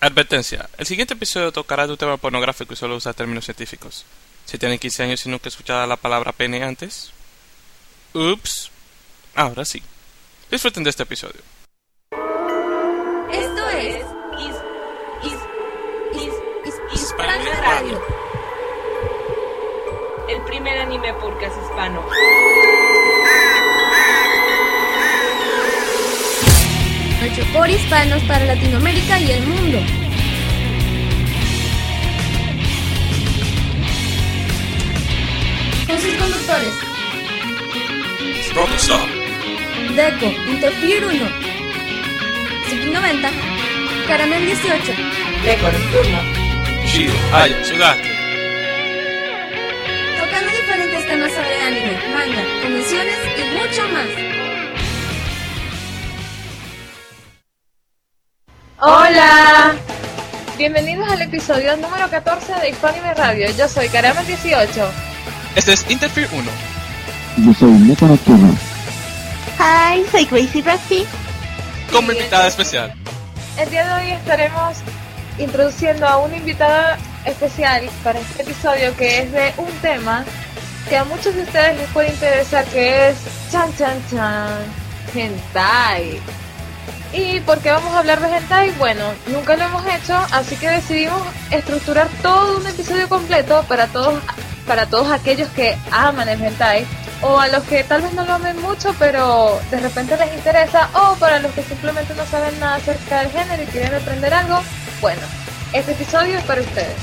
Advertencia. El siguiente episodio tocará de un tema pornográfico y solo usa términos científicos. Si tienen 15 años y nunca escuchado la palabra pene antes. Ups. Ahora sí. Disfruten de este episodio. Esto es Is, Is, Is, Is, Hispania Radio. El primer anime podcast hispano. Hecho por hispanos para Latinoamérica y el mundo. Con sus conductores. Deco, Interfere 1. Suki 90. Caramel 18. Deco Nocturno. Shiro, Aya, Sugaki. Tocando diferentes temas sobre anime, manga, convenciones y mucho más. Hola. Bienvenidos al episodio número 14 de Hispanime Radio. Yo soy Caramel 18. Este es Interfere 1. Yo soy Nocturno. Hi, soy Crazy Rusty. Como invitada especial. El día de hoy estaremos introduciendo a una invitada especial para este episodio que es de un tema que a muchos de ustedes les puede interesar que es chan chan chan hentai. ¿Y por qué vamos a hablar de hentai? Bueno, nunca lo hemos hecho, así que decidimos estructurar todo un episodio completo para todos para todos aquellos que aman el hentai o a los que tal vez no lo amen mucho, pero de repente les interesa o para los que simplemente no saben nada acerca del género y quieren aprender algo. Bueno, este episodio es para ustedes.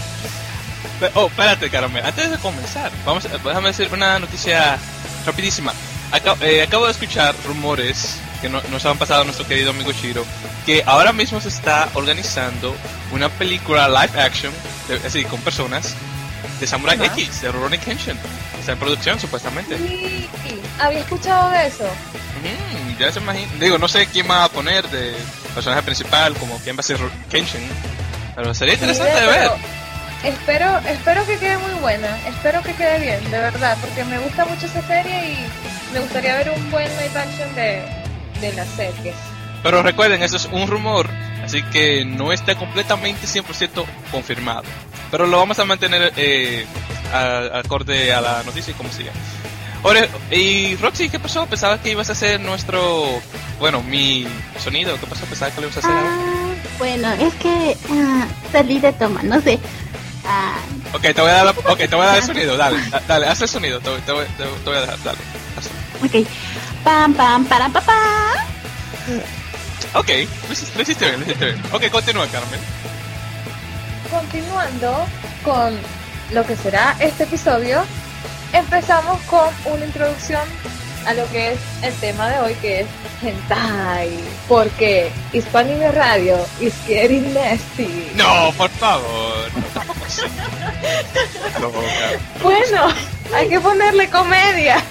Oh, espérate, Caramel. Antes de comenzar, vamos, déjame decir una noticia rapidísima. Acabo, eh, acabo de escuchar rumores que no- nos han pasado nuestro querido amigo Shiro, que ahora mismo se está organizando una película live action, de- así, con personas, de Samurai Ajá. X, de Rurouni Kenshin. Está en producción, supuestamente. Y había escuchado de eso. Mm, ya se imagina. Digo, no sé quién va a poner de personaje principal, como quién va a ser Kenshin. Pero sería interesante de ver. Pero Espero, espero que quede muy buena, espero que quede bien, de verdad, porque me gusta mucho esa serie y me gustaría ver un buen live action de, de las series. Pero recuerden, eso es un rumor, así que no está completamente 100% confirmado. Pero lo vamos a mantener eh, acorde a la noticia y como siga. Ahora, y Roxy, ¿qué pasó? Pensaba que ibas a hacer nuestro, bueno, mi sonido. ¿Qué pasó? Pensaba que lo ibas a hacer ahora. Ah, bueno, es que ah, salí de toma, no sé. Ah, Ok, te voy a dar, la- ok, te voy a dar el sonido. Dale, da- dale, haz el sonido. Te, te voy, te- te voy a dejar, dale. hazlo. ok. Pam, pam, para, pa, pa. Ok, lo hiciste, lo hiciste bien, lo hiciste bien. Ok, continúa, Carmen. Continuando con lo que será este episodio, empezamos con una introducción a lo que es el tema de hoy, que es hentai. Porque Hispanime Radio is getting nasty. No, por favor. No. Bueno, hay que ponerle comedia.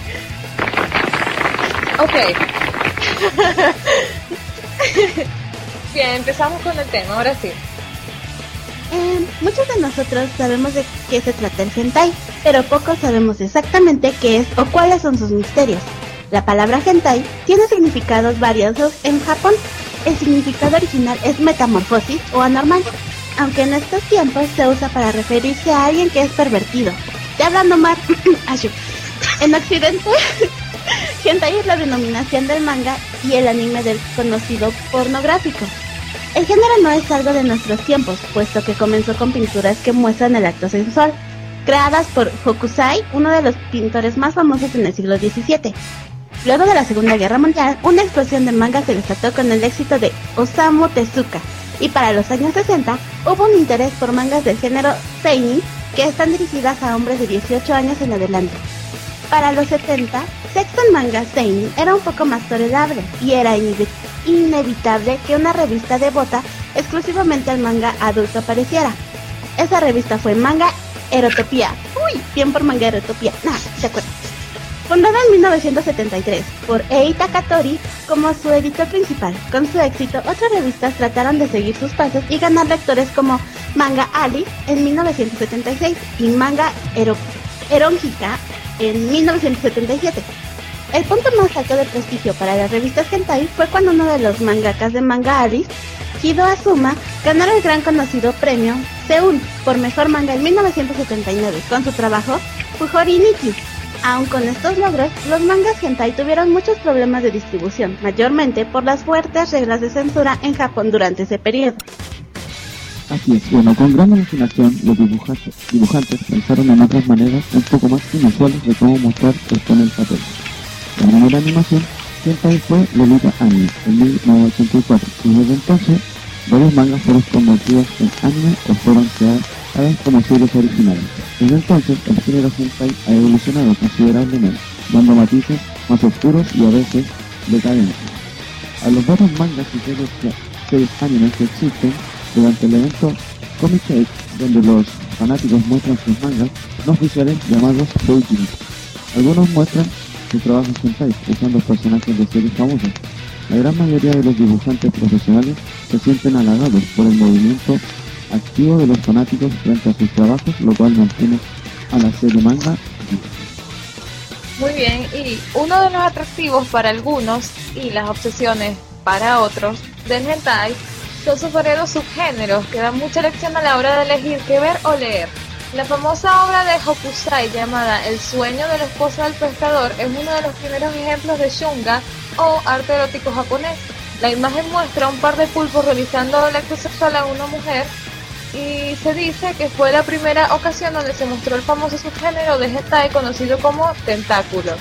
Ok. Bien, empezamos con el tema, ahora sí. Eh, muchos de nosotros sabemos de qué se trata el hentai, pero pocos sabemos exactamente qué es o cuáles son sus misterios. La palabra hentai tiene significados variados en Japón. El significado original es metamorfosis o anormal, aunque en estos tiempos se usa para referirse a alguien que es pervertido. Te hablando Ashu. En Occidente, hentai es la denominación del manga y el anime del conocido pornográfico. El género no es algo de nuestros tiempos, puesto que comenzó con pinturas que muestran el acto sensual, creadas por Hokusai, uno de los pintores más famosos en el siglo XVII. Luego de la Segunda Guerra Mundial, una explosión de manga se desató con el éxito de Osamu Tezuka, y para los años 60 hubo un interés por mangas del género seinen que están dirigidas a hombres de 18 años en adelante. Para los 70, sexo en manga seinen era un poco más tolerable y era inevi- inevitable que una revista devota exclusivamente al manga adulto apareciera. Esa revista fue Manga Erotopía. Uy, bien por Manga Erotopía. Nah, de acuerdo. Fundada en 1973 por Ei Takatori como su editor principal. Con su éxito, otras revistas trataron de seguir sus pasos y ganar lectores como Manga Alice en 1976 y Manga Ero Eronjika en 1977. El punto más alto de prestigio para las revistas hentai fue cuando uno de los mangakas de Manga Alice Hido Azuma ganó el gran conocido premio Seúl por mejor manga en 1979 con su trabajo Fujori Nikki. Aun con estos logros, los mangas hentai tuvieron muchos problemas de distribución, mayormente por las fuertes reglas de censura en Japón durante ese periodo. Así es, bueno, con gran imaginación, los dibujantes, dibujantes pensaron en otras maneras un poco más inusuales de cómo mostrar esto en el papel. La primera animación siempre fue Lolita Anime en 1984 y desde entonces varios mangas fueron convertidos en anime o fueron creados como series originales. Desde entonces el género hentai ha evolucionado considerablemente, dando matices más oscuros y a veces decadentes. A los varios mangas y series, series animes que existen durante el evento Comic Cake, donde los fanáticos muestran sus mangas no oficiales llamados doujins. Algunos muestran sus trabajos hentai usando personajes de series famosas. La gran mayoría de los dibujantes profesionales se sienten halagados por el movimiento activo de los fanáticos frente a sus trabajos, lo cual mantiene a la serie manga. Muy bien, y uno de los atractivos para algunos y las obsesiones para otros del hentai son sus subgéneros que dan mucha lección a la hora de elegir qué ver o leer. La famosa obra de Hokusai llamada El sueño de la esposa del pescador es uno de los primeros ejemplos de shunga o arte erótico japonés. La imagen muestra un par de pulpos realizando el acto sexual a una mujer y se dice que fue la primera ocasión donde se mostró el famoso subgénero de hentai conocido como tentáculo,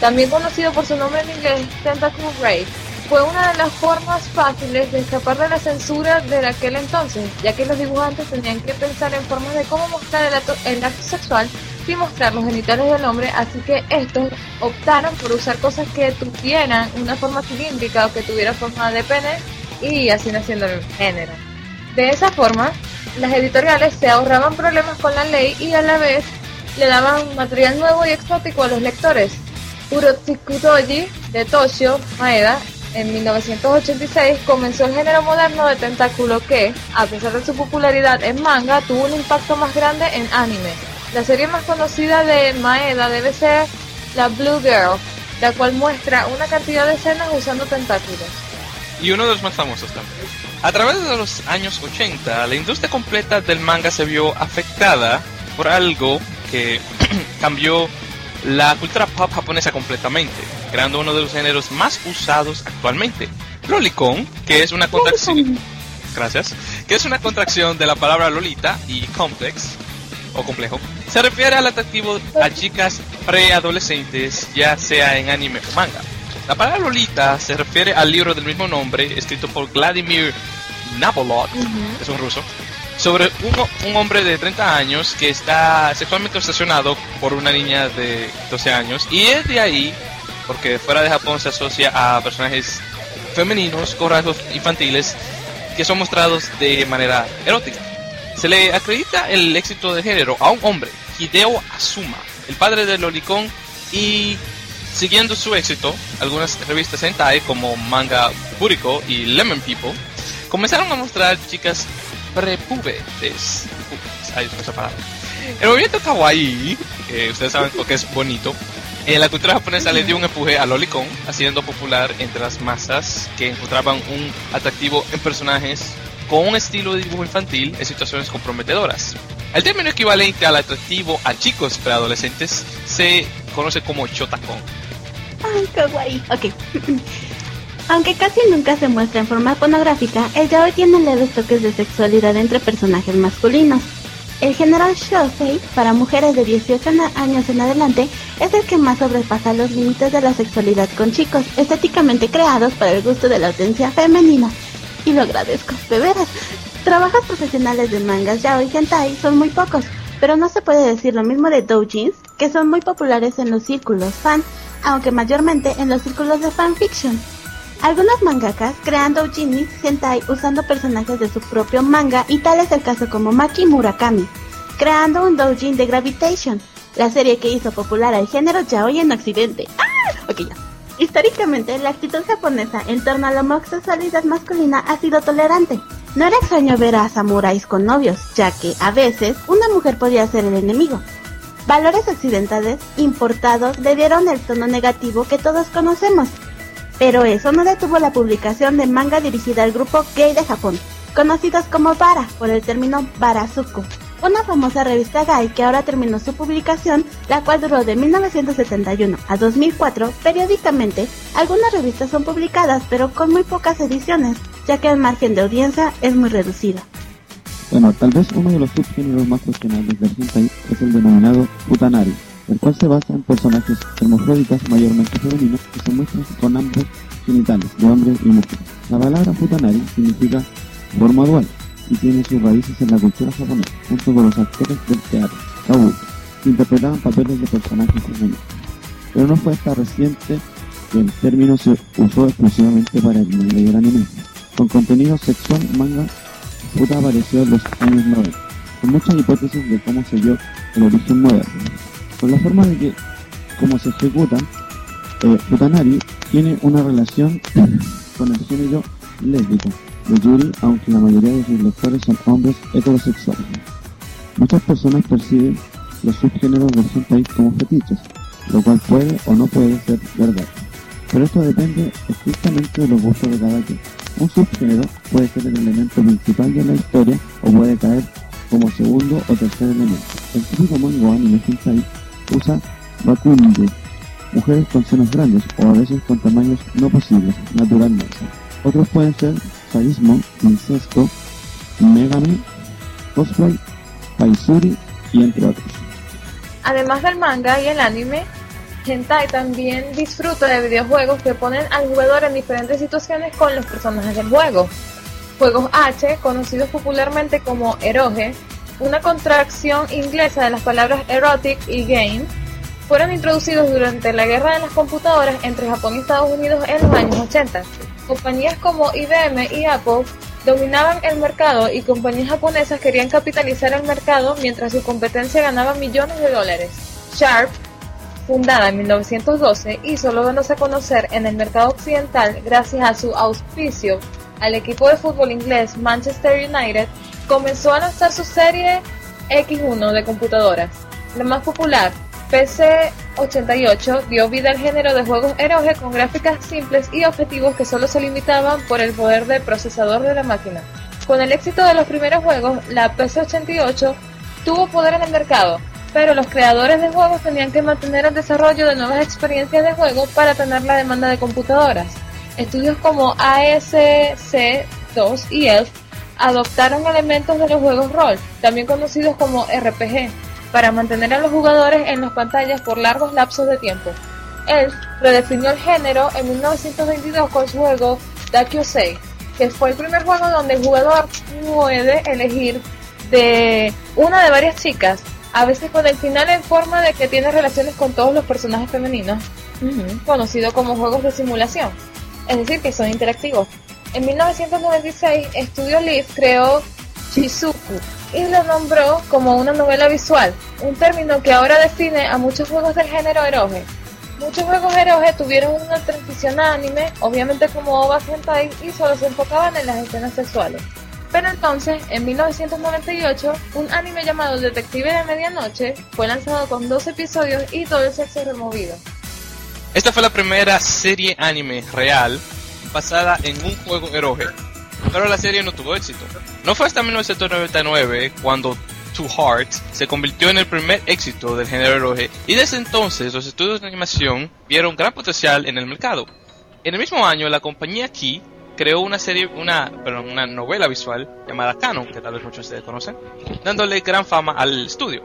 también conocido por su nombre en inglés Tentacle Rape. Fue una de las formas fáciles de escapar de la censura de aquel entonces, ya que los dibujantes tenían que pensar en formas de cómo mostrar el acto, sexual sin mostrar los genitales del hombre, así que estos optaron por usar cosas que tuvieran una forma cilíndrica o que tuviera forma de pene y así naciendo el género. De esa forma, las editoriales se ahorraban problemas con la ley y a la vez le daban material nuevo y exótico a los lectores. Urotsikudoji de Toshio Maeda en 1986 comenzó el género moderno de tentáculo que, a pesar de su popularidad en manga, tuvo un impacto más grande en anime. La serie más conocida de Maeda debe ser la Blue Girl, la cual muestra una cantidad de escenas usando tentáculos. Y uno de los más famosos también. A través de los años 80, la industria completa del manga se vio afectada por algo que cambió la cultura pop japonesa completamente, creando uno de los géneros más usados actualmente. Lolicon, que es una contracción, gracias, que es una contracción de la palabra lolita y complex o complejo, se refiere al atractivo a chicas preadolescentes, ya sea en anime o manga. La palabra Lolita se refiere al libro del mismo nombre, escrito por Vladimir Nabolov, es un ruso, sobre un, un, hombre de 30 años que está sexualmente obsesionado por una niña de 12 años. Y es de ahí, porque fuera de Japón se asocia a personajes femeninos con infantiles que son mostrados de manera erótica. Se le acredita el éxito de género a un hombre, Hideo Asuma, el padre de Lolicon, y siguiendo su éxito, algunas revistas hentai como Manga Buriko y Lemon People comenzaron a mostrar chicas palabra. El movimiento kawaii, que ustedes saben lo que es bonito, en la cultura japonesa le dio un empuje a Lolicon, haciendo popular entre las masas que encontraban un atractivo en personajes con un estilo de dibujo infantil en situaciones comprometedoras. El término equivalente al atractivo a chicos preadolescentes se conoce como. Ok. Aunque casi nunca se muestra en forma pornográfica, el yaoi tiene leves toques de sexualidad entre personajes masculinos. El género shosei, para mujeres de 18 años en adelante, es el que más sobrepasa los límites de la sexualidad con chicos, estéticamente creados para el gusto de la audiencia femenina. Y lo agradezco, de veras. Trabajos profesionales de mangas yaoi y hentai son muy pocos, pero no se puede decir lo mismo de doujins, que son muy populares en los círculos fan, aunque mayormente en los círculos de fanfiction. Algunos mangakas crean doujinis hentai usando personajes de su propio manga y tal es el caso como Maki Murakami, creando un doujin de Gravitation, la serie que hizo popular al género yaoi en Occidente. ¡Ah! Históricamente, la actitud japonesa en torno a la homosexualidad masculina ha sido tolerante. No era extraño ver a samuráis con novios, ya que, a veces, una mujer podía ser el enemigo. Valores occidentales importados le dieron el tono negativo que todos conocemos, pero eso no detuvo la publicación de manga dirigida al grupo gay de Japón, conocidos como Bara por el término Barazuku, una famosa revista gay que ahora terminó su publicación, la cual duró de 1971 a 2004. Periódicamente, algunas revistas son publicadas, pero con muy pocas ediciones, ya que el margen de audiencia es muy reducido. Bueno, tal vez uno de los subgéneros más cuestionables del hentai es el denominado futanari, el cual se basa en personajes hermafroditas mayormente femeninos que se muestran con ambos genitales de hombres y mujeres. La palabra futanari significa forma dual y tiene sus raíces en la cultura japonesa, junto con los actores del teatro, kabuki, que interpretaban papeles de personajes femeninos. Pero no fue hasta reciente que el término se usó exclusivamente para el manga anime. Con contenido sexual, manga Futa apareció en los años 90, con muchas hipótesis de cómo se dio el origen moderno. Por la forma de que, como se ejecutan, eh, tiene una relación con el género lésbico de Yuri, aunque la mayoría de sus lectores son hombres heterosexuales. Muchas personas perciben los subgéneros del hentai como fetiches, lo cual puede o no puede ser verdad. Pero esto depende estrictamente de los gustos de cada quien. Un subgénero puede ser el elemento principal de la historia o puede caer como segundo o tercer elemento. El típico manga anime hentai usa bakunju, mujeres con senos grandes o a veces con tamaños no posibles, naturalmente. Otros pueden ser sadismo, incesto, megami, cosplay, paisuri y entre otros. Además del manga y el anime, Hentai también disfruta de videojuegos que ponen al jugador en diferentes situaciones con los personajes del juego. Juegos H, conocidos popularmente como eroge, una contracción inglesa de las palabras erotic y game, fueron introducidos durante la guerra de las computadoras entre Japón y Estados Unidos en los años 80. Compañías como IBM y Apple dominaban el mercado y compañías japonesas querían capitalizar el mercado mientras su competencia ganaba millones de dólares. Sharp, fundada en 1912 y solo dándose a conocer en el mercado occidental gracias a su auspicio al equipo de fútbol inglés Manchester United, comenzó a lanzar su serie X1 de computadoras. La más popular, PC-88, dio vida al género de juegos eroge con gráficas simples y objetivos que solo se limitaban por el poder del procesador de la máquina. Con el éxito de los primeros juegos, la PC-88 tuvo poder en el mercado, pero los creadores de juegos tenían que mantener el desarrollo de nuevas experiencias de juego para tener la demanda de computadoras. Estudios como ASC2 y ELF adoptaron elementos de los juegos rol, también conocidos como RPG, para mantener a los jugadores en las pantallas por largos lapsos de tiempo. ELF redefinió el género en 1922 con su juego Dakyosei, que fue el primer juego donde el jugador puede elegir de una de varias chicas a veces con el final en forma de que tiene relaciones con todos los personajes femeninos, conocido como juegos de simulación, es decir, que son interactivos. En 1996, Studio Leaf creó Shizuku y lo nombró como una novela visual, un término que ahora define a muchos juegos del género eroge. Muchos juegos eroge tuvieron una transición a anime, obviamente como OVA hentai, y solo se enfocaban en las escenas sexuales. Pero entonces, en 1998, un anime llamado Detective de Medianoche fue lanzado con dos episodios y todo el sexo removido. Esta fue la primera serie anime real basada en un juego eroge, pero la serie no tuvo éxito. No fue hasta 1999 cuando Two Hearts se convirtió en el primer éxito del género eroge y desde entonces los estudios de animación vieron gran potencial en el mercado. En el mismo año la compañía Key creó una serie, una, perdón, una novela visual llamada Canon, que tal vez muchos de ustedes conocen, dándole gran fama al estudio.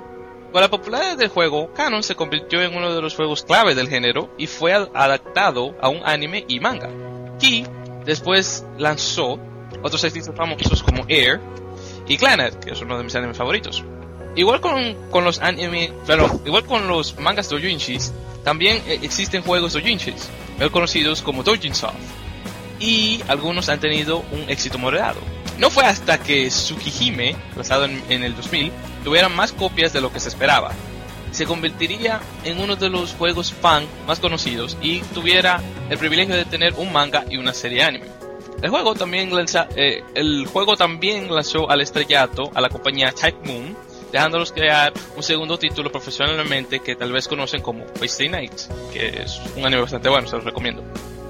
Con la popularidad del juego, Canon se convirtió en uno de los juegos clave del género y fue adaptado a un anime y manga. Key después lanzó otros éxitos famosos como Air y Clannad, que es uno de mis animes favoritos. Igual con, con los anime, bueno, igual con los mangas doujinshis, también eh, existen juegos doujinshis, mejor conocidos como doujinsoft y algunos han tenido un éxito moderado. No fue hasta que Tsukihime, lanzado en, en, el 2000, tuviera más copias de lo que se esperaba. Se convertiría en uno de los juegos fan más conocidos y tuviera el privilegio de tener un manga y una serie anime. El juego también, lanza, eh, el juego también lanzó al estrellato a la compañía Type Moon, dejándolos crear un segundo título profesionalmente que tal vez conocen como Wednesday Night, que es un anime bastante bueno, se los recomiendo.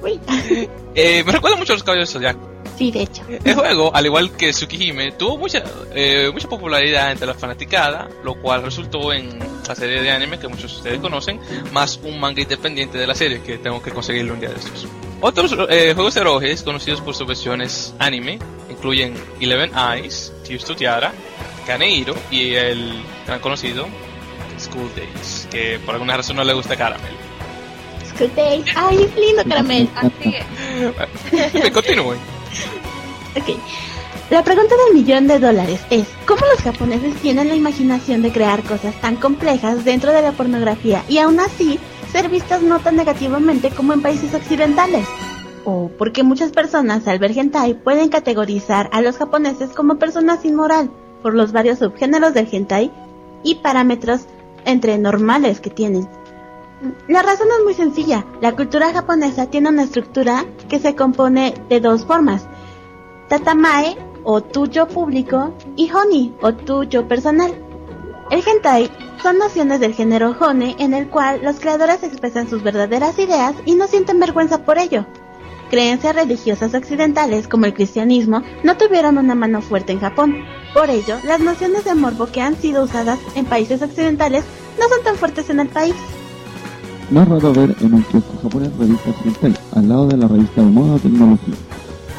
eh, me recuerda mucho a los caballos del Zodiaco. Sí, de hecho. El juego, al igual que Tsukihime, tuvo mucha, eh, mucha popularidad entre la fanaticada, lo cual resultó en la serie de anime que muchos de ustedes conocen, más un manga independiente de la serie que tengo que conseguirlo un día de estos. Otros eh, juegos de rojes conocidos por sus versiones anime incluyen Eleven Eyes, Tears to Tiara, Kaneiro y el gran conocido School Days, que por alguna razón no le gusta Caramel. Ay, es lindo, Caramel. Así es. Continúen. Ok. La pregunta del millón de dólares es, ¿cómo los japoneses tienen la imaginación de crear cosas tan complejas dentro de la pornografía y aún así ser vistas no tan negativamente como en países occidentales? O porque muchas personas al ver hentai pueden categorizar a los japoneses como personas sin moral por los varios subgéneros del hentai y parámetros entre normales que tienen. La razón es muy sencilla. La cultura japonesa tiene una estructura que se compone de dos formas. Tatamae o tuyo público y Honi o tuyo personal. El hentai son nociones del género Hone en el cual los creadores expresan sus verdaderas ideas y no sienten vergüenza por ello. Creencias religiosas occidentales como el cristianismo no tuvieron una mano fuerte en Japón. Por ello, las nociones de morbo que han sido usadas en países occidentales no son tan fuertes en el país. No es raro ver en un kiosco japonés revistas hentai, al lado de la revista de moda o tecnología,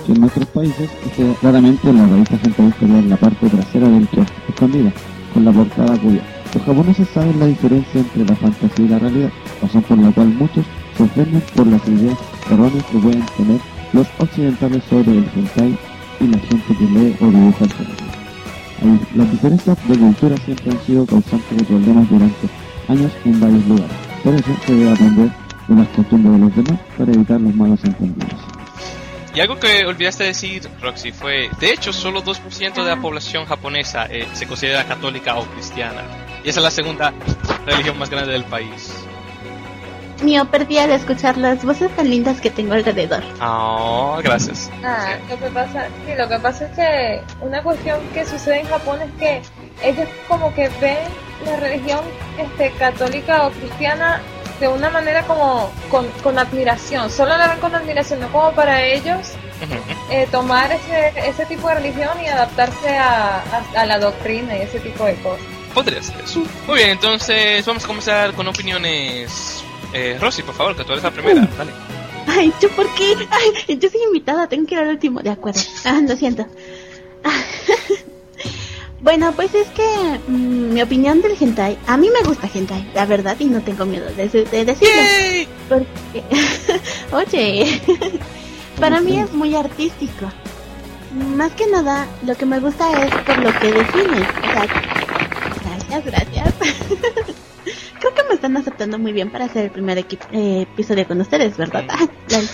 que en nuestros países este, claramente la revista hentai estaría en la parte trasera del kiosco, escondida, con la portada cubierta. Los japoneses saben la diferencia entre la fantasía y la realidad, razón por la cual muchos se ofenden por las ideas erróneas que pueden tener los occidentales sobre el hentai y la gente que lee o dibuja el. Ahí, Las diferencias de cultura siempre han sido causantes de problemas durante años en varios lugares. Por eso se debe aprender de las costumbres de los demás para evitar los malos entendidos. Y algo que olvidaste decir, Roxy, fue, de hecho, solo 2% de la población japonesa eh, se considera católica o cristiana. Y esa es la segunda religión más grande del país. Mío, perdí al escuchar las voces tan lindas que tengo alrededor. Oh, gracias. Ah, lo que pasa, sí, lo que pasa es que una cuestión que sucede en Japón es que ellos como que ven la religión este católica o cristiana de una manera como con, con admiración, solo la ven con admiración, no como para ellos eh, tomar ese, ese tipo de religión y adaptarse a, a, a la doctrina y ese tipo de cosas. Podría ser eso. Muy bien, entonces vamos a comenzar con opiniones. Eh, Rosy, por favor, que tú eres la primera. Dale. Ay, ¿yo por qué? Ay, yo soy invitada, tengo que ir al último. De acuerdo. Ah, lo siento. Ah, bueno, pues es que mm, mi opinión del hentai, a mí me gusta hentai, la verdad, y no tengo miedo de, de decirlo. ¡Yay! Porque, oye, para mí es muy artístico. Más que nada, lo que me gusta es por lo que define. O sea, gracias, gracias. Creo que me están aceptando muy bien para hacer el primer eh, episodio con ustedes, ¿verdad? Lol.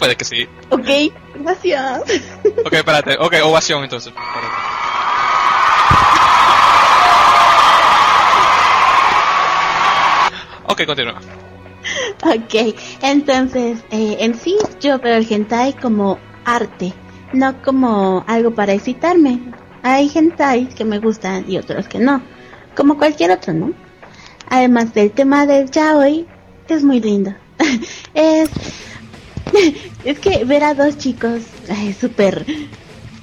Puede que sí. ok, gracias. Ok, espérate. Ok, ovación entonces. Espérate. Ok, continúa. Ok, entonces, eh, en sí yo veo el hentai como arte, no como algo para excitarme. Hay hentai que me gustan y otros que no, como cualquier otro, ¿no? Además del tema del yaoi, es muy lindo. es, es que ver a dos chicos súper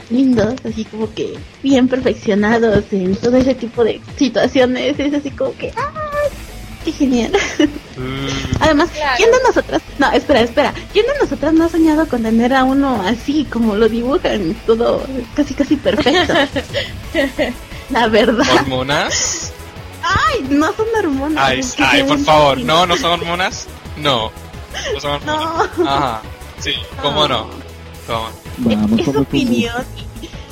lindos, así como que bien perfeccionados en todo ese tipo de situaciones, es así como que, ¡ah! ¡Qué genial! Además, Claro. ¿quién de nosotras? No, espera, espera. ¿Quién de nosotras no ha soñado con tener a uno así como lo dibujan? Todo casi, casi perfecto. La verdad. ¿Hormonas? Ay, no son hormonas. Ay, ay, por favor. No, no son hormonas. No. No son hormonas. Ajá. Sí, ¿cómo no? ¿Cómo? Vamos, Es opinión.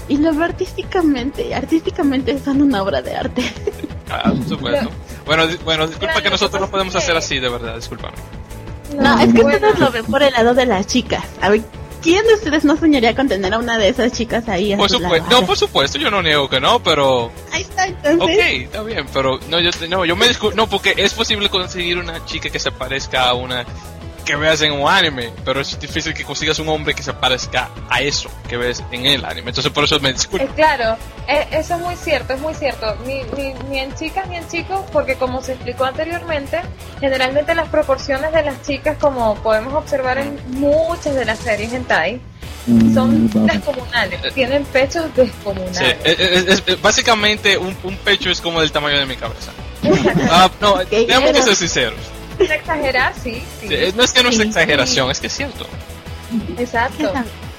Y, y lo veo artísticamente. Artísticamente son una obra de arte. Ah, por supuesto. Bueno, bueno, disculpa Claro, que lo nosotros pasa podemos hacer así, de verdad, discúlpame. No, es que ustedes lo ven por el lado de las chicas. A ver, ¿quién de ustedes no soñaría con tener a una de esas chicas ahí? a Por su supuesto, no, por supuesto, yo no niego que no, pero Ahí está, entonces. Ok, está bien, pero no, yo, no, yo me disculpo, no, porque es posible conseguir una chica que se parezca a una que veas en un anime, pero es difícil que consigas un hombre que se parezca a eso que ves en el anime. Entonces por eso me Eh, disculpo. claro, eh, eso es muy cierto, es muy cierto. Ni, ni, ni en chicas ni en chicos, porque como se explicó anteriormente, generalmente las proporciones de las chicas, como podemos observar en muchas de las series hentai, Mm, son descomunales, tienen pechos Sí, descomunales. es- es- es- es- básicamente un, un pecho es como del tamaño de mi cabeza. Ah, no, tenemos que ser sinceros. Sin exagerar, sí, sí, Sí, es- no es que no es Sí. exageración, es que es cierto. exacto.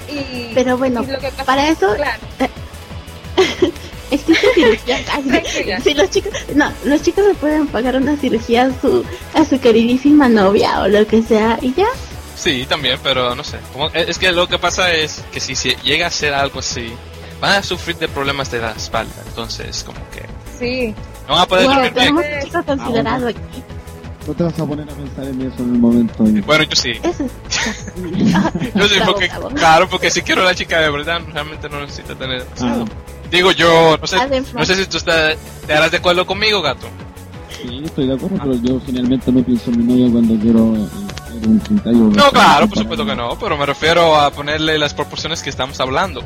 Y, Pero bueno, y lo que pasa- para eso claro, existe cirugía. Si los chicos, no, los chicos le pueden pagar una cirugía a su, a su queridísima novia o lo que sea y ya. Sí, también, pero no sé. Como- es es que lo que pasa es que si se llega a ser algo así, van a sufrir de problemas de la espalda. Entonces, como que sí. no van a poder Wow, dormir bien. tenemos esto considerado aquí. No te vas a poner a pensar en eso en el momento. Bueno, yo sí. Eso es. Yo sí, Bravo, porque, bravo. claro, porque si quiero a la chica de verdad, realmente no necesita tener. Ah, Digo yo, no sé, no sé si tú estás, te harás de acuerdo conmigo, gato. sí, estoy de acuerdo, pero yo generalmente no pienso en mi novia cuando quiero eh, un o- No, claro, por supuesto que no, pero me refiero a ponerle las proporciones que estamos hablando.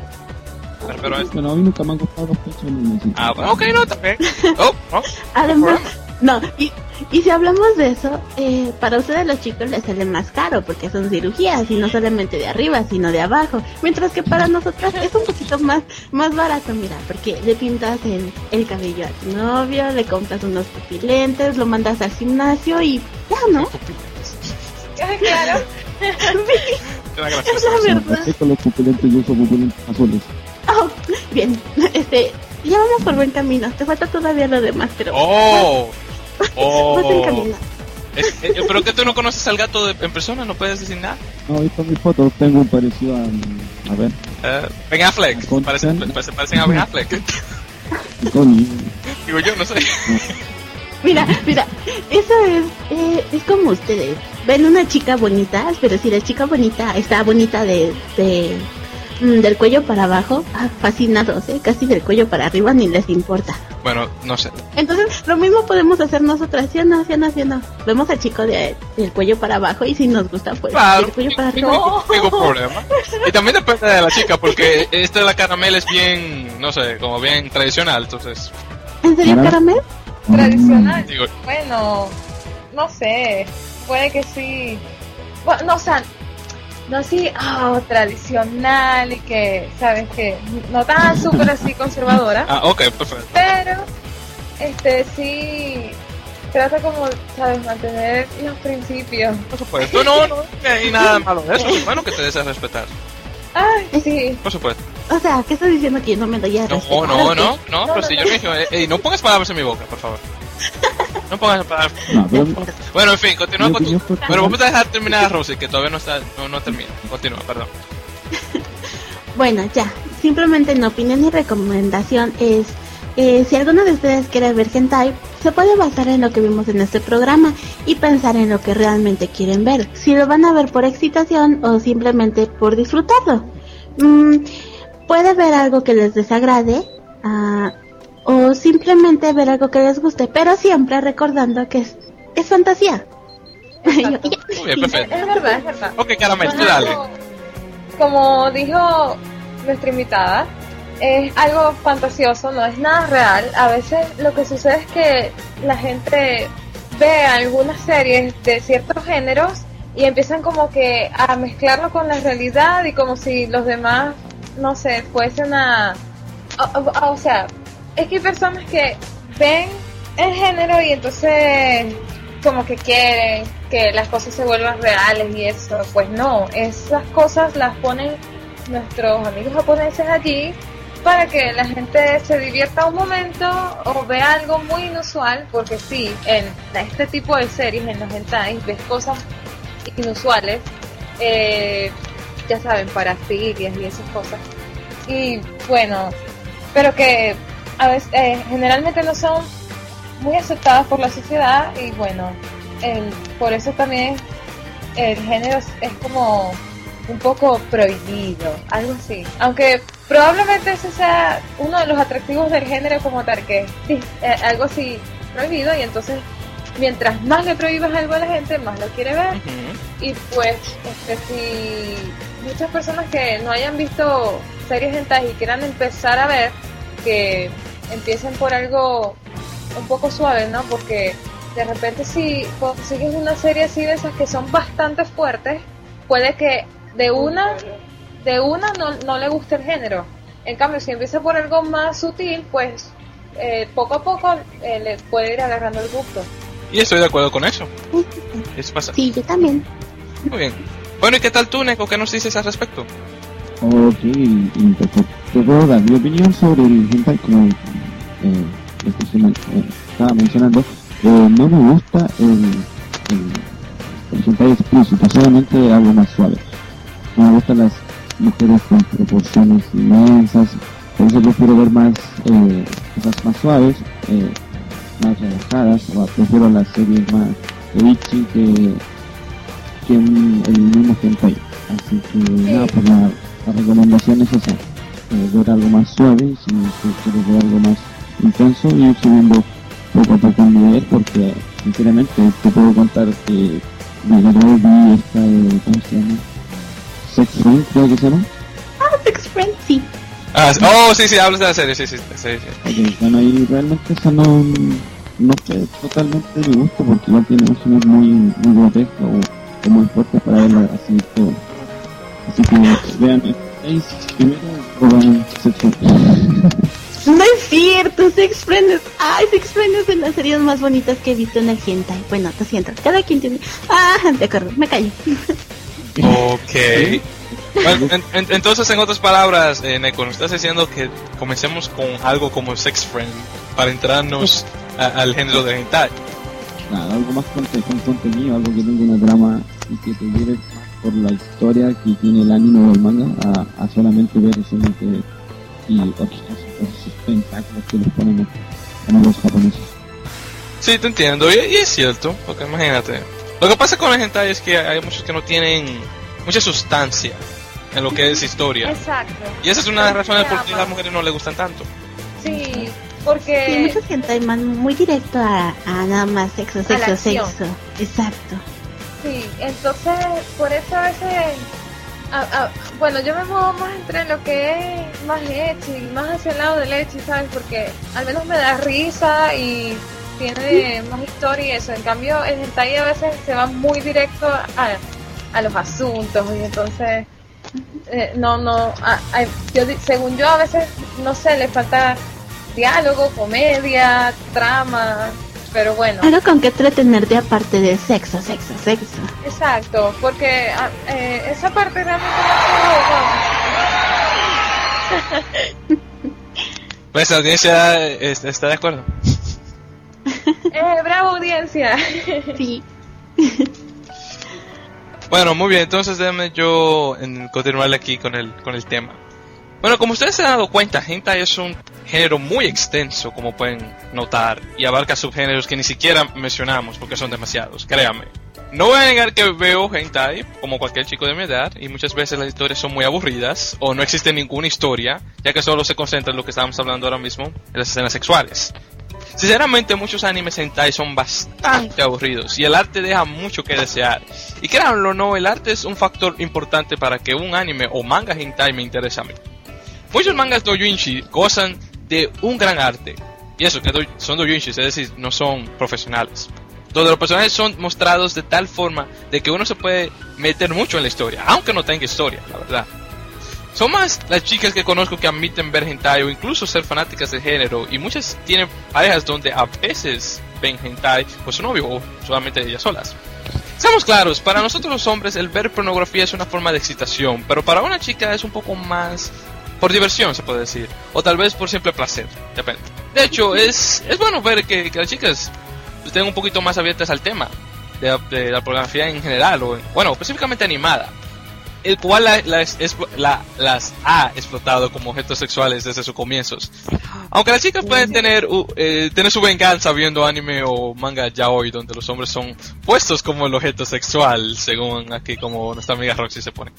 Me refiero a eso. Bueno, a mí nunca me han gustado los pechos ni. Ah, bueno, ok, no, también. Oh, oh, Además, no, y, y si hablamos de eso, eh, para ustedes los chicos les sale más caro porque son cirugías y no solamente de arriba, sino de abajo. Mientras que para nosotras es un poquito más, más barato, mira, porque le pintas el, el cabello a tu novio, le compras unos pupilentes, lo mandas al gimnasio y ya, ¿no? Ah, claro. Es la verdad. respecto a los pupilentes, yo uso pupilentes azules. Oh, bien, este, ya vamos por buen camino. Te falta todavía lo demás, pero Oh, oh. Es- eh, pero que tú no conoces al gato de- en persona, no puedes decir nada. No, visto mis fotos, tengo un parecido a. A ver, Eh, ben Affleck, Con- parecen, parece- parecen a Ben Affleck. Connie. Digo yo, no sé. Mira, mira, eso es, eh, es como ustedes. Ven una chica bonita, pero si la chica bonita está bonita de, de del cuello para abajo, ah, fascinados, ¿eh? casi del cuello para arriba ni les importa. Bueno, no sé. Entonces, lo mismo podemos hacer nosotras, ¿sí o no? ¿Sí o no? ¿Sí o no? Vemos al chico de, del cuello para abajo y si nos gusta, pues, Claro, del cuello para arriba. ningún, ningún problema. Y también depende de la chica, porque esta de la caramel es bien, no sé, como bien tradicional, entonces, ¿En serio, Caramel? Tradicional. digo, Bueno, no sé, puede que sí. Bueno, no, o sea, no así, ah, tradicional y que, sabes que no tan súper así conservadora, ah, ok, perfecto. pero este sí trata como, sabes, mantener los principios. Por supuesto, no, no, no hay nada malo de eso, es bueno que te des a respetar, Ay, sí, por supuesto. O sea, ¿qué estás diciendo que yo no me doy a No, respetar, no, o qué? no, no, pero si yo me dije, ey, no pongas palabras en mi boca, por favor. No pongas palabras. No, pero Bueno, en fin, continúa con tu... Pero vamos a dejar terminar a Rosy, que todavía no está, no, no termina. Continúa, perdón. Bueno, ya, simplemente en opinión y recomendación es, eh, si alguno de ustedes quiere ver hentai, se puede basar en lo que vimos en este programa y pensar en lo que realmente quieren ver, si lo van a ver por excitación o simplemente por disfrutarlo. Mm, puede ver algo que les desagrade ah, o simplemente ver algo que les guste, pero siempre recordando que es, es fantasía. Exacto. Muy bien, perfecto. es verdad, es verdad. Ok, Caramel, tú dale. como- Como dijo nuestra invitada, es algo fantasioso, no es nada real. A veces lo que sucede es que la gente ve algunas series de ciertos géneros y empiezan como que a mezclarlo con la realidad y como si los demás, no sé, fuesen a... O, o- o sea, es que hay personas que ven el género y entonces como que quieren que las cosas se vuelvan reales y eso, pues no, esas cosas las ponen nuestros amigos japoneses allí para que la gente se divierta un momento o vea algo muy inusual, porque sí, en este tipo de series, en los hentais, ves cosas inusuales, eh, ya saben, parafilias y esas cosas. Y bueno, pero que a veces, eh, generalmente no son muy aceptadas por la sociedad y bueno, el, por eso también el género es, como un poco prohibido, algo así. Aunque probablemente ese sea uno de los atractivos del género como tal, que es eh, algo así prohibido y entonces mientras más le prohíbas algo a la gente, más lo quiere ver. Y pues, este, si muchas personas que no hayan visto series hentai y quieran empezar a ver, que empiecen por algo un poco suave, ¿no? Porque de repente si consigues una serie así de esas que son bastante fuertes, puede que de una de una no, no le gusta el género. En cambio, si empieza por algo más sutil, pues eh, poco a poco eh, le puede ir agarrando el gusto. Y estoy de acuerdo con eso. Eso pasa. Sí, yo también. Muy bien. Bueno, ¿y qué tal tú, Neko? ¿Qué nos dices al respecto? Ok, te- te puedo dar mi opinión sobre el hentai como eh, eh, estaba mencionando. Eh, no me gusta el, el, el explícito, solamente algo más suave. No me gustan las mujeres con proporciones inmensas, por eso prefiero ver más eh, cosas más suaves, eh, más relajadas, o prefiero las series más de Ichi que, que en el mismo hentai. Así que nada, pues la, la recomendación es esa, eh, ver algo más suave, si si quieres ver algo más intenso y ir subiendo poco a poco el nivel, porque sinceramente te puedo contar que me vi esta, eh, ¿cómo se llama? Sex Friend, creo que se llama. Ah, Sex Friend, sí. Ah, oh, sí, sí, hablas de la serie, sí, sí, sí, sí. Ok, bueno, y realmente esa no, no fue totalmente de mi gusto, porque igual tiene emociones muy, muy grotescas o, o muy fuertes para verla así todo. Así que vean, es primero o vean Sex Friend. No es cierto, Sex Friend es... Ay, Sex Friend es de las series más bonitas que he visto en el hentai. Bueno, te siento. Cada quien tiene... Ah, de acuerdo, me callo. Ok. Bueno, en- en- entonces, en otras palabras, eh, Neko, nos estás diciendo que comencemos con algo como Sex Friend para entrarnos a- al género de hentai. Nada, algo más con contenido, algo que tenga una trama y que te lleve por la historia que tiene el anime o el manga a, a solamente ver de, y otros, tentáculos que les ponemos a los japoneses. Sí, te entiendo, y, y es cierto, porque imagínate. Lo que pasa con el hentai es que hay muchos que no tienen mucha sustancia en lo que es historia. Exacto. Y esa es una de las razones por qué las mujeres no les gustan tanto. Sí, Sí, porque muchos hentai man muy directo a, a nada más sexo, sexo, sexo. Exacto. sí, entonces por eso a veces, a- a- bueno, yo me muevo más entre lo que es más leche, más hacia el lado de leche, ¿sabes? Porque al menos me da risa y tiene más historia y eso. En cambio, el hentai a veces se va muy directo a, a los asuntos y entonces eh, no, no, a- a- yo, según yo a veces, no sé, le falta diálogo, comedia, trama, pero bueno. Algo con que entretenerte aparte de sexo, sexo, sexo. Exacto, porque ah, eh, esa parte realmente no Pues la audiencia eh, está de acuerdo. eh, bravo audiencia. Sí. Bueno, muy bien, entonces déjame yo en- continuar aquí con el, con el tema. Bueno, como ustedes se han dado cuenta, hentai es un género muy extenso, como pueden notar, y abarca subgéneros que ni siquiera mencionamos porque son demasiados, créanme. No voy a negar que veo hentai, como cualquier chico de mi edad, y muchas veces las historias son muy aburridas, o no existe ninguna historia, ya que solo se concentra en lo que estamos hablando ahora mismo, en las escenas sexuales. Sinceramente, muchos animes hentai son bastante aburridos y el arte deja mucho que desear. Y créanlo o no, el arte es un factor importante para que un anime o manga hentai me interese a mí. Muchos mangas doujinshi gozan de un gran arte. Y eso, que son doujinshis, es decir, no son profesionales. Donde los personajes son mostrados de tal forma de que uno se puede meter mucho en la historia, aunque no tenga historia, la verdad. Son más las chicas que conozco que admiten ver hentai o incluso ser fanáticas del género y muchas tienen parejas donde a veces ven hentai con su novio o solamente ellas solas. Seamos claros, para nosotros los hombres el ver pornografía es una forma de excitación, pero para una chica es un poco más por diversión se puede decir, o tal vez por simple placer, depende. De hecho, es, es bueno ver que, que las chicas estén un poquito más abiertas al tema de, la pornografía en general, o en- bueno, específicamente animada el cual la- las, es- la- las ha explotado como objetos sexuales desde sus comienzos. Aunque las chicas pueden tener, eh, tener su venganza viendo anime o manga ya hoy, donde los hombres son puestos como el objeto sexual, según aquí como nuestra amiga Roxy se pone.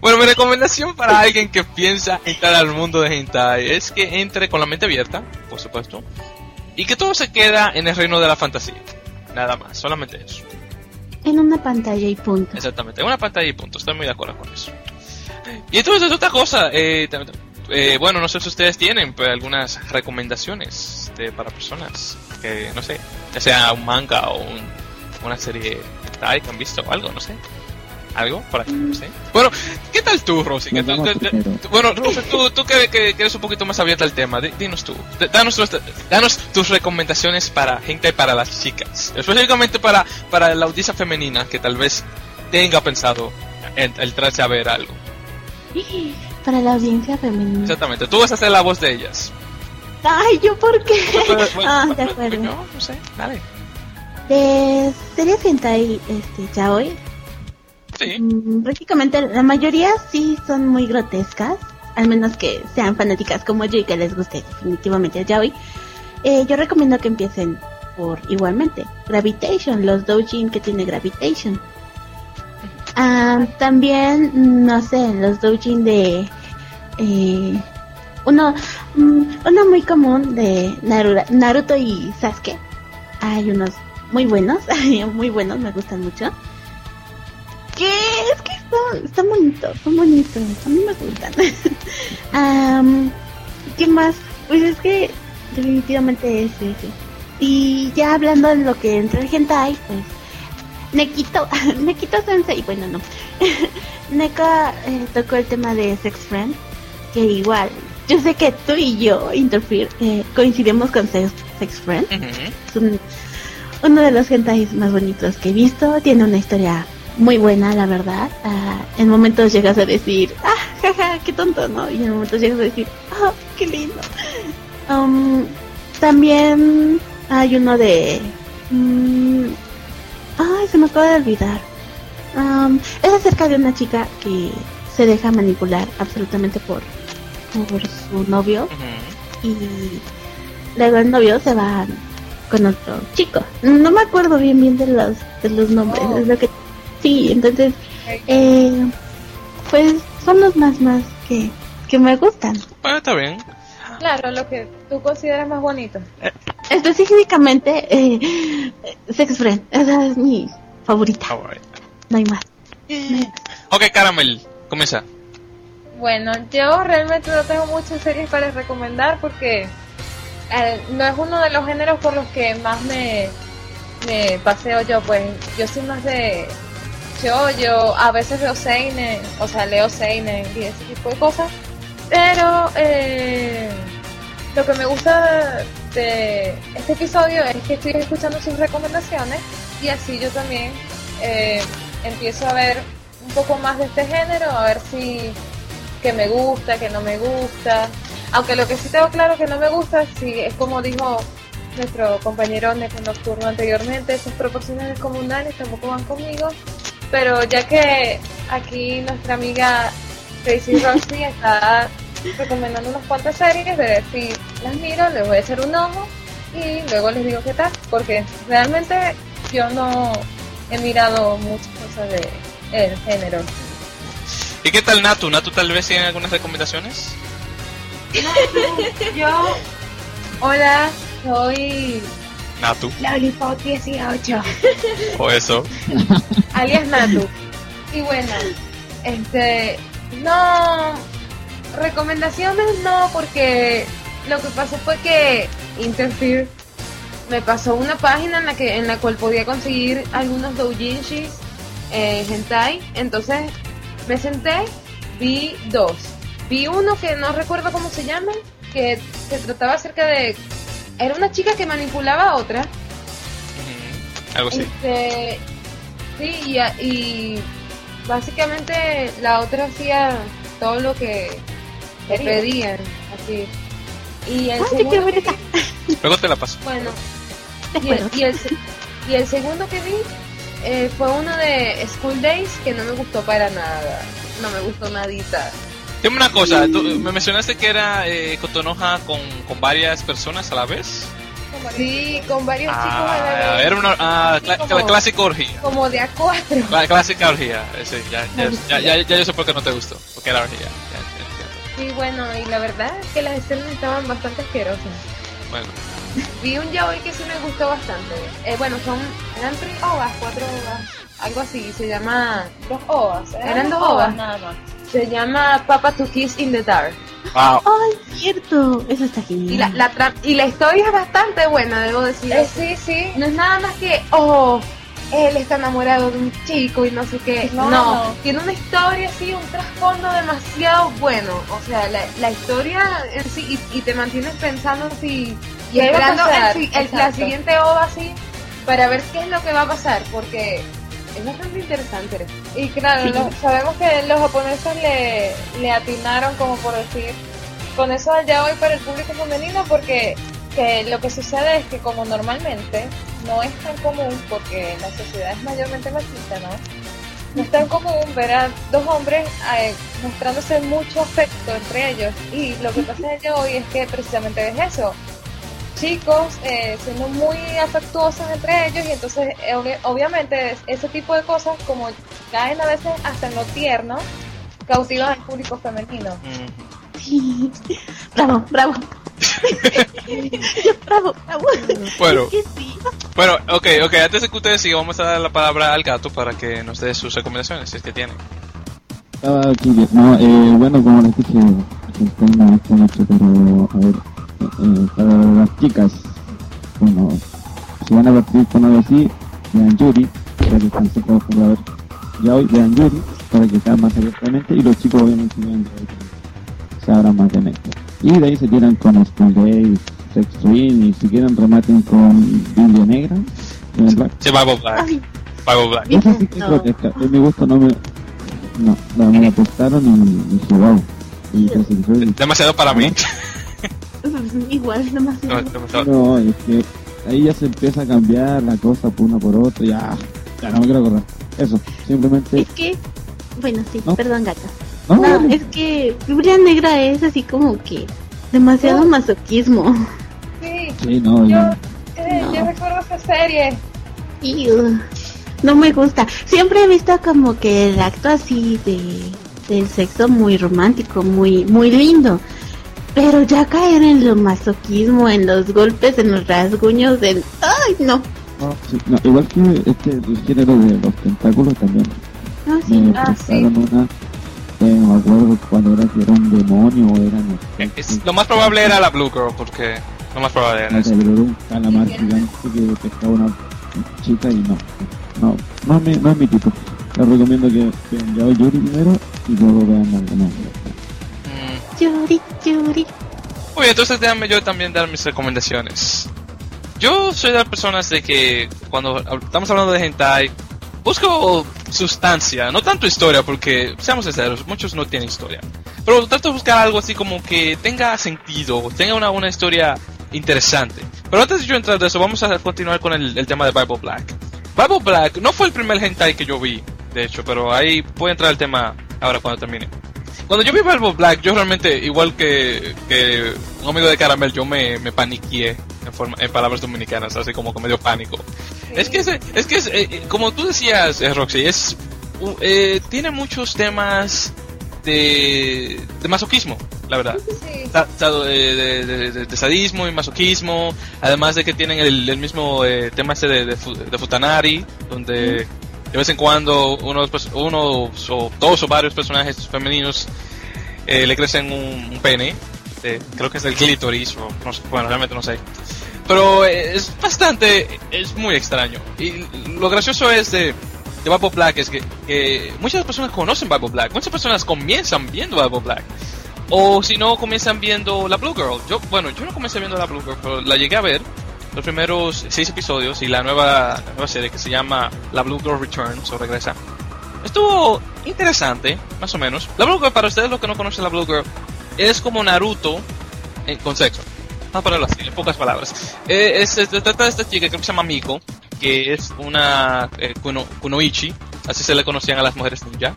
Bueno, mi recomendación para alguien que piensa entrar al mundo de hentai es que entre con la mente abierta, por supuesto, y que todo se queda en el reino de la fantasía. Nada más, solamente eso. En una pantalla y punto. Exactamente, una pantalla y punto, estoy muy de acuerdo con eso. Y entonces otra cosa, eh, eh, bueno, no sé si ustedes tienen pues, algunas recomendaciones de, para personas que, no sé, ya sea un manga o un- una serie que han visto o algo, no sé. ¿Algo por aquí? ¿Sí? Bueno, ¿qué tal tú, Rosy? ¿Qué tal- bueno, Rosy, tú, tú que, que- que eres un poquito más abierta al tema, di- dinos tú. D- Danos, danos tus recomendaciones para gente para las chicas. Específicamente para, para la audiencia femenina que tal vez tenga pensado en- entrarse a ver algo. Para la audiencia femenina. Exactamente, tú vas a ser la voz de ellas. Ay, ¿yo por qué? Bueno, ah, de acuerdo. No, no sé, dale. De series hentai este, ya hoy, Sí. mm, prácticamente la mayoría sí son muy grotescas, al menos que sean fanáticas como yo y que les guste definitivamente el yaoi. Eh, yo recomiendo que empiecen por igualmente Gravitation, los doujin que tiene Gravitation. Ah, también, no sé, los doujin de eh, uno, mm, uno muy común de Naru- Naruto y Sasuke. Hay unos muy buenos, muy buenos, me gustan mucho. Que es que están, están bonitos, son bonitos, a mí me gustan. Am, ¿Qué más? Pues es que definitivamente es ese. Y ya hablando en lo que entra el hentai, pues Nekito, Nekito Sensei, bueno no. Neka eh, tocó el tema de Sex Friend, que igual, yo sé que tú y yo, Interfere, eh, coincidimos con Sex, Sex Friend. Es un- uno de los hentais más bonitos que he visto. Tiene una historia muy buena, la verdad. Ah, en momentos llegas a decir, ah, jaja, qué tonto, ¿no? Y en momentos llegas a decir, ah, qué lindo. Um, también hay uno de... mm, ay, se me acaba de olvidar. Um, es acerca de una chica que se deja manipular absolutamente por, por su novio y luego el novio se va con otro chico. No me acuerdo bien bien de los de los nombres, Oh. es lo que sí, entonces eh, pues son los más más que que me gustan. Bueno, está bien. Claro, lo que tú consideras más bonito. Específicamente eh, Sex Friend, esa es mi favorita, Alright. no hay más. Ok, Caramel, comienza. Bueno, yo realmente no tengo muchas series para recomendar porque eh, no es uno de los géneros por los que más me, me paseo yo, pues yo soy más de yo a veces veo seinen, o sea, leo seinen y ese tipo de cosas, pero eh, lo que me gusta de este episodio es que estoy escuchando sus recomendaciones y así yo también eh, empiezo a ver un poco más de este género, a ver si que me gusta, que no me gusta. Aunque lo que sí tengo claro que no me gusta, sí, es como dijo nuestro compañero Neko anteriormente, sus proporciones comunales tampoco van conmigo. Pero ya que aquí nuestra amiga Tracy Rossi está recomendando unas cuantas series, veré si las miro, les voy a echar un ojo y luego les digo qué tal, porque realmente yo no he mirado muchas cosas de el género. ¿Y qué tal Natu? ¿Natu tal vez tiene algunas recomendaciones? Yo, hola, soy Natu, Lollipop 18, o eso. alias Natu. Y bueno, este, no, recomendaciones no, porque lo que pasó fue que Interfere me pasó una página en la que en la cual podía conseguir algunos doujinshis eh, hentai, entonces me senté, vi dos, vi uno que no recuerdo cómo se llama, que se trataba acerca de, era una chica que manipulaba a otra. Algo así. este, sí, y, a- y básicamente la otra hacía todo lo que le pedían, así. Y el te segundo que vi- Luego te la paso. bueno, y el, y el se- y el segundo que vi eh, fue uno de School Days que no me gustó para nada, no me gustó nadita. Dime una cosa, tú me mencionaste que era eh, Cotonoja con, con varias personas a la vez. Sí, con varios chicos a la Ah, vez, era una ah, como- clásica orgía. como de a cuatro. La clásica orgía. Ese, ya, ya, ya, ya, ya yo sé por qué no te gustó. Porque era orgía. Ya, ya entiendo. Sí, bueno, y la verdad es que las escenas estaban bastante asquerosas. Bueno, Vi un yaoi que sí me gustó bastante. Eh, bueno, son eran tres ovas, cuatro ovas, algo así. Se llama Dos ovas. Eran dos ovas. nada más. Se llama Papa to Kiss in the Dark. wow. Ay, cierto, eso está Y genial. la, la tra- y la historia es bastante buena, debo decir. Eh, sí, sí. No es nada más que, oh, él está enamorado de un chico y no sé qué. No, No, no. tiene una historia así, un trasfondo demasiado bueno. O sea, la, la historia en sí, y, y te mantienes pensando si. Y ¿Qué va a esperando el la siguiente ova así para ver qué es lo que va a pasar, porque es bastante interesante. Y claro, sabemos que los japoneses le, le atinaron, como por decir, con eso al yaoi para el público femenino, porque que lo que sucede es que como normalmente no es tan común, porque la sociedad es mayormente machista, ¿no? No es tan común ver a dos hombres eh, mostrándose mucho afecto entre ellos. Y lo que pasa yaoi es que precisamente es eso chicos eh, siendo muy afectuosos entre ellos y entonces eh, obvi- obviamente es- ese tipo de cosas como caen a veces hasta en lo tierno cautivan al público femenino Mm. Sí. Bravo, bravo. bravo, bravo. Bueno. Es que sí. Bueno, ok, ok, antes de que ustedes sigan, vamos a dar la palabra al gato para que nos dé sus recomendaciones, si es que tiene. Estaba aquí bien. No, eh, bueno, como les dije, el me gusta mucho, pero a ver, eh, para las chicas, bueno, si van a partir con algo así, vean Yuri, para que estén cerca de ver ya hoy, vean Yuri, para que sean más abiertamente, y los chicos obviamente vean se abran más de mente. Y de ahí se tiran con Days, Sex Twin, y si quieren rematen con Biblia Negra, Black. Sí, Bible Black. Esa sí que es no. grotesca. En mi gusto no me. No, no me la prestaron y. Y tres episodios. Demasiado para mí. igual. No, demasiado. No, es que ahí ya se empieza a cambiar la cosa por una por otra. Ya, ya no me quiero acordar. Eso, simplemente. Es que, bueno, sí, ¿No? perdón, gata. No, es que Biblia Negra es así como que demasiado No. masoquismo. sí Sí, no, yo eh, No. yo recuerdo esa serie Y uh, no me gusta. Siempre he visto como que el acto así de del sexo muy romántico, muy muy lindo. Pero ya caer en lo masoquismo, en los golpes, en los rasguños, en... ¡Ay, no! No, sí, no, igual que este, el género de los tentáculos también. No, sí, Me no. Ah, prestaron una. eh, me acuerdo cuando era que era un demonio o era. No, sé, Es- lo más probable era la Blue Girl, porque lo más probable era No eso. sé, pero era un calamar gigante que pescaba una chica y no. No, no es mi, no es mi tipo. Les recomiendo que vean ya Yuri primero y luego vean algo más. Yuri, Yuri. Muy bien, entonces déjame yo también dar mis recomendaciones. Yo soy de las personas de que cuando estamos hablando de hentai, busco sustancia, no tanto historia, porque seamos sinceros, muchos no tienen historia. Pero trato de buscar algo así como que tenga sentido, tenga una, una historia interesante. Pero antes de yo entrar de eso, vamos a continuar con el, el tema de Bible Black. Bible Black no fue el primer hentai que yo vi, de hecho, pero ahí puede entrar el tema ahora cuando termine. Cuando yo vi Bible Black, yo realmente, igual que, que un amigo de Caramel, yo me, me paniqué en, forma, en palabras dominicanas, así como que me dio pánico. Es que es, es que es, eh, eh, como tú decías, eh, Roxy, es, u- eh, tiene muchos temas de, de masoquismo, la verdad. sí de, de- de- de- de sadismo y masoquismo, además de que tienen el, el mismo eh, tema ese de Futanari, donde de vez en cuando uno, pues, uno o dos o varios personajes femeninos eh, le crecen un, un pene, eh, creo que es el clítoris, o no sé, bueno, realmente no sé. Pero eh, es bastante, es muy extraño. Y lo gracioso es de, de Bible Black es que, que muchas personas conocen Bible Black, muchas personas comienzan viendo Bible Black. O si no, comienzan viendo la Blue Girl. Yo, bueno, yo no comencé viendo la Blue Girl, pero la llegué a ver los primeros seis episodios y la nueva, la nueva serie que se llama La Blue Girl Returns o regresa. Estuvo interesante, más o menos. La Blue Girl, para ustedes los que no conocen la Blue Girl, es como Naruto con sexo. Vamos a ponerlo así, en pocas palabras. Eh, es- se trata de esta chica, que se llama Miko, que es una eh, kuno- kunoichi, así se le conocían a las mujeres ninja.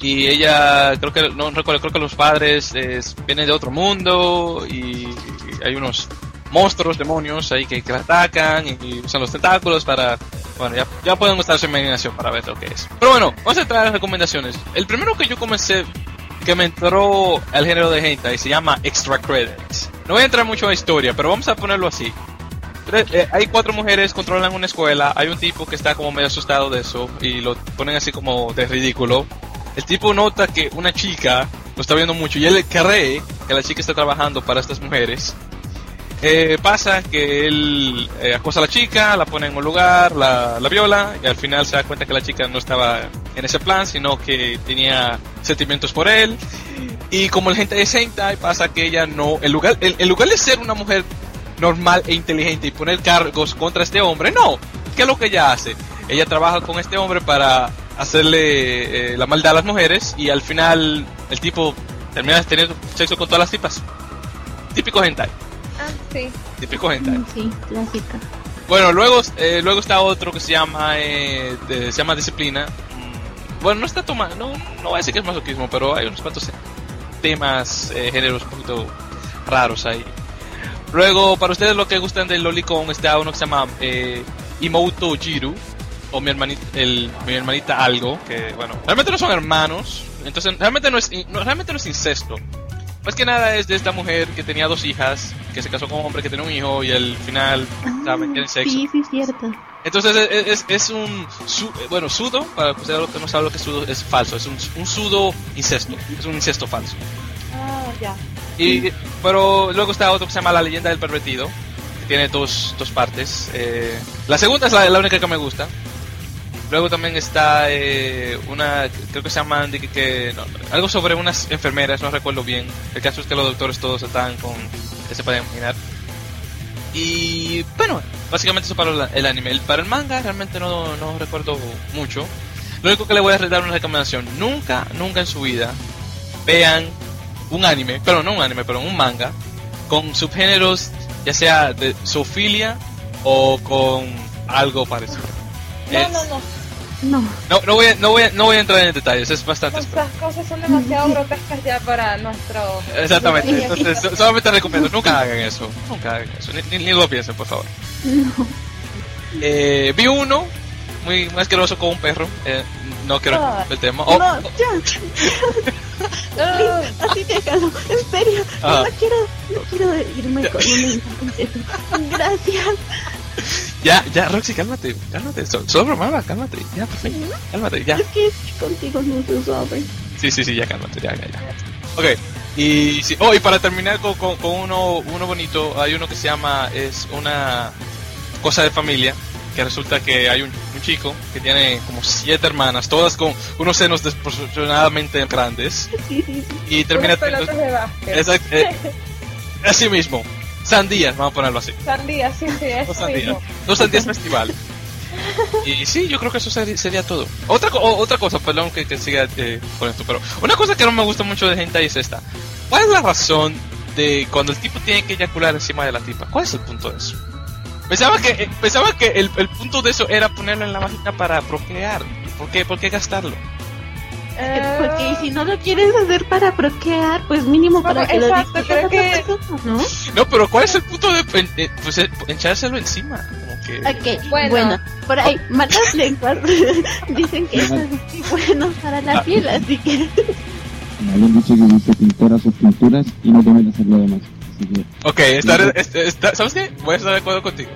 Y ella, creo que, no recuerdo, creo que los padres eh, vienen de otro mundo y hay unos monstruos, demonios ahí que, que la atacan y usan los tentáculos para... Bueno, ya, ya pueden usar su imaginación para ver lo que es. Pero bueno, vamos a entrar a las recomendaciones. El primero que yo comencé, que me entró al género de hentai, se llama Extra Credits. No voy a entrar mucho en la historia, pero vamos a ponerlo así. Eh, hay cuatro mujeres controlan una escuela. Hay un tipo que está como medio asustado de eso y lo ponen así como de ridículo. El tipo nota que una chica lo está viendo mucho y él cree que la chica está trabajando para estas mujeres. Eh, pasa que él eh, acosa a la chica, la pone en un lugar, la, la viola y al final se da cuenta que la chica no estaba en ese plan, sino que tenía sentimientos por él. Y como el gente de Sentai pasa que ella no, en lugar, en lugar de ser una mujer normal e inteligente y poner cargos contra este hombre, no. ¿Qué es lo que ella hace? Ella trabaja con este hombre para hacerle eh, la maldad a las mujeres y al final el tipo termina teniendo sexo con todas las tipas. Típico hentai, Ah, sí. típico hentai. Mm, Sí, clásica. Bueno, luego, eh, luego está otro que se llama eh, de- se llama disciplina. Mm, Bueno, no está tomando, no, no voy a decir que es masoquismo, pero hay unos cuantos temas, eh, géneros un poquito raros ahí. Luego, para ustedes lo que gustan del Lolicon está uno que se llama eh, Imoto Jiru o mi hermanita, el, mi hermanita algo, que bueno, realmente no son hermanos, entonces realmente no es, no, realmente no es incesto. Más que nada es de esta mujer que tenía dos hijas, que se casó con un hombre que tenía un hijo y al final saben que el sexo. Sí, sí, cierto. Entonces es, es, es un su- eh, bueno sudo para que ustedes que no saben lo que es sudo es falso, es un, un sudo incesto, es un incesto falso. Ah, ya. Y pero luego está otro que se llama la leyenda del pervertido, que tiene dos, dos partes. Eh, la segunda es la, la única que me gusta. Luego también está eh, una, creo que se llama de que, que- no, algo sobre unas enfermeras, no recuerdo bien. El caso es que los doctores todos están con, que se pueden imaginar. Y bueno, básicamente eso para el anime. El- Para el manga realmente no, no recuerdo mucho. Lo único que le voy a dar una recomendación, nunca, nunca en su vida vean un anime, pero no un anime, pero un manga, con subgéneros ya sea de zoofilia o con algo parecido. No, Es- no, no. No. no, no voy a, no voy a, no voy a entrar en detalles, es bastante... Nuestras cosas son demasiado grotescas ya para nuestro. Exactamente, entonces so- solamente recomiendo, nunca hagan eso, nunca hagan eso, ni, ni- ni lo piensen, por favor. No. Eh, vi uno muy, muy asqueroso con un perro, eh, no quiero Ah. el tema. Oh, no, oh, ya. Ah, Así déjalo. En serio. Ah. No quiero, no quiero irme con un. Gracias. ya, ya, Roxy, cálmate, cálmate, so- solo bromaba, cálmate, ya, fin, cálmate, ya. Es que contigo no se sabe. Sí, sí, sí, ya cálmate, ya, ya, ya. Ok, y sí, oh, y para terminar con, con, con uno, uno bonito, hay uno que se llama, es una cosa de familia, que resulta que hay un, un chico que tiene como siete hermanas, todas con unos senos desproporcionadamente grandes, Sí, sí, sí. y termina. Exacto, eh, así mismo, sandías, vamos a ponerlo así. Sandía, sí, sí, Dos eso sandías, mismo. dos sandías festival. Y sí, yo creo que eso sería, sería todo. Otra, o- otra cosa, perdón que, que siga eh, con esto, pero una cosa que no me gusta mucho de hentai es esta. ¿Cuál es la razón de cuando el tipo tiene que eyacular encima de la tipa? ¿Cuál es el punto de eso? Pensaba que, eh, pensaba que el, el punto de eso era ponerlo en la vagina para procrear. ¿Por qué, ¿Por qué gastarlo? Eh, Porque si no lo quieres hacer para procrear, pues mínimo para Bueno, que lo exacto, disfrute creo que- persona, ¿no? No, pero ¿cuál es el punto de en- eh, pues, eh, echárselo encima? Como que... Ok, Bueno. bueno, por ahí, malas lenguas dicen que eso es muy bueno para la Ah. piel, así que Me habían dicho que dice pintora sus pinturas y no deben hacer lo demás. Así que Ok, estar, est- está- ¿sabes qué? Voy a estar de acuerdo contigo.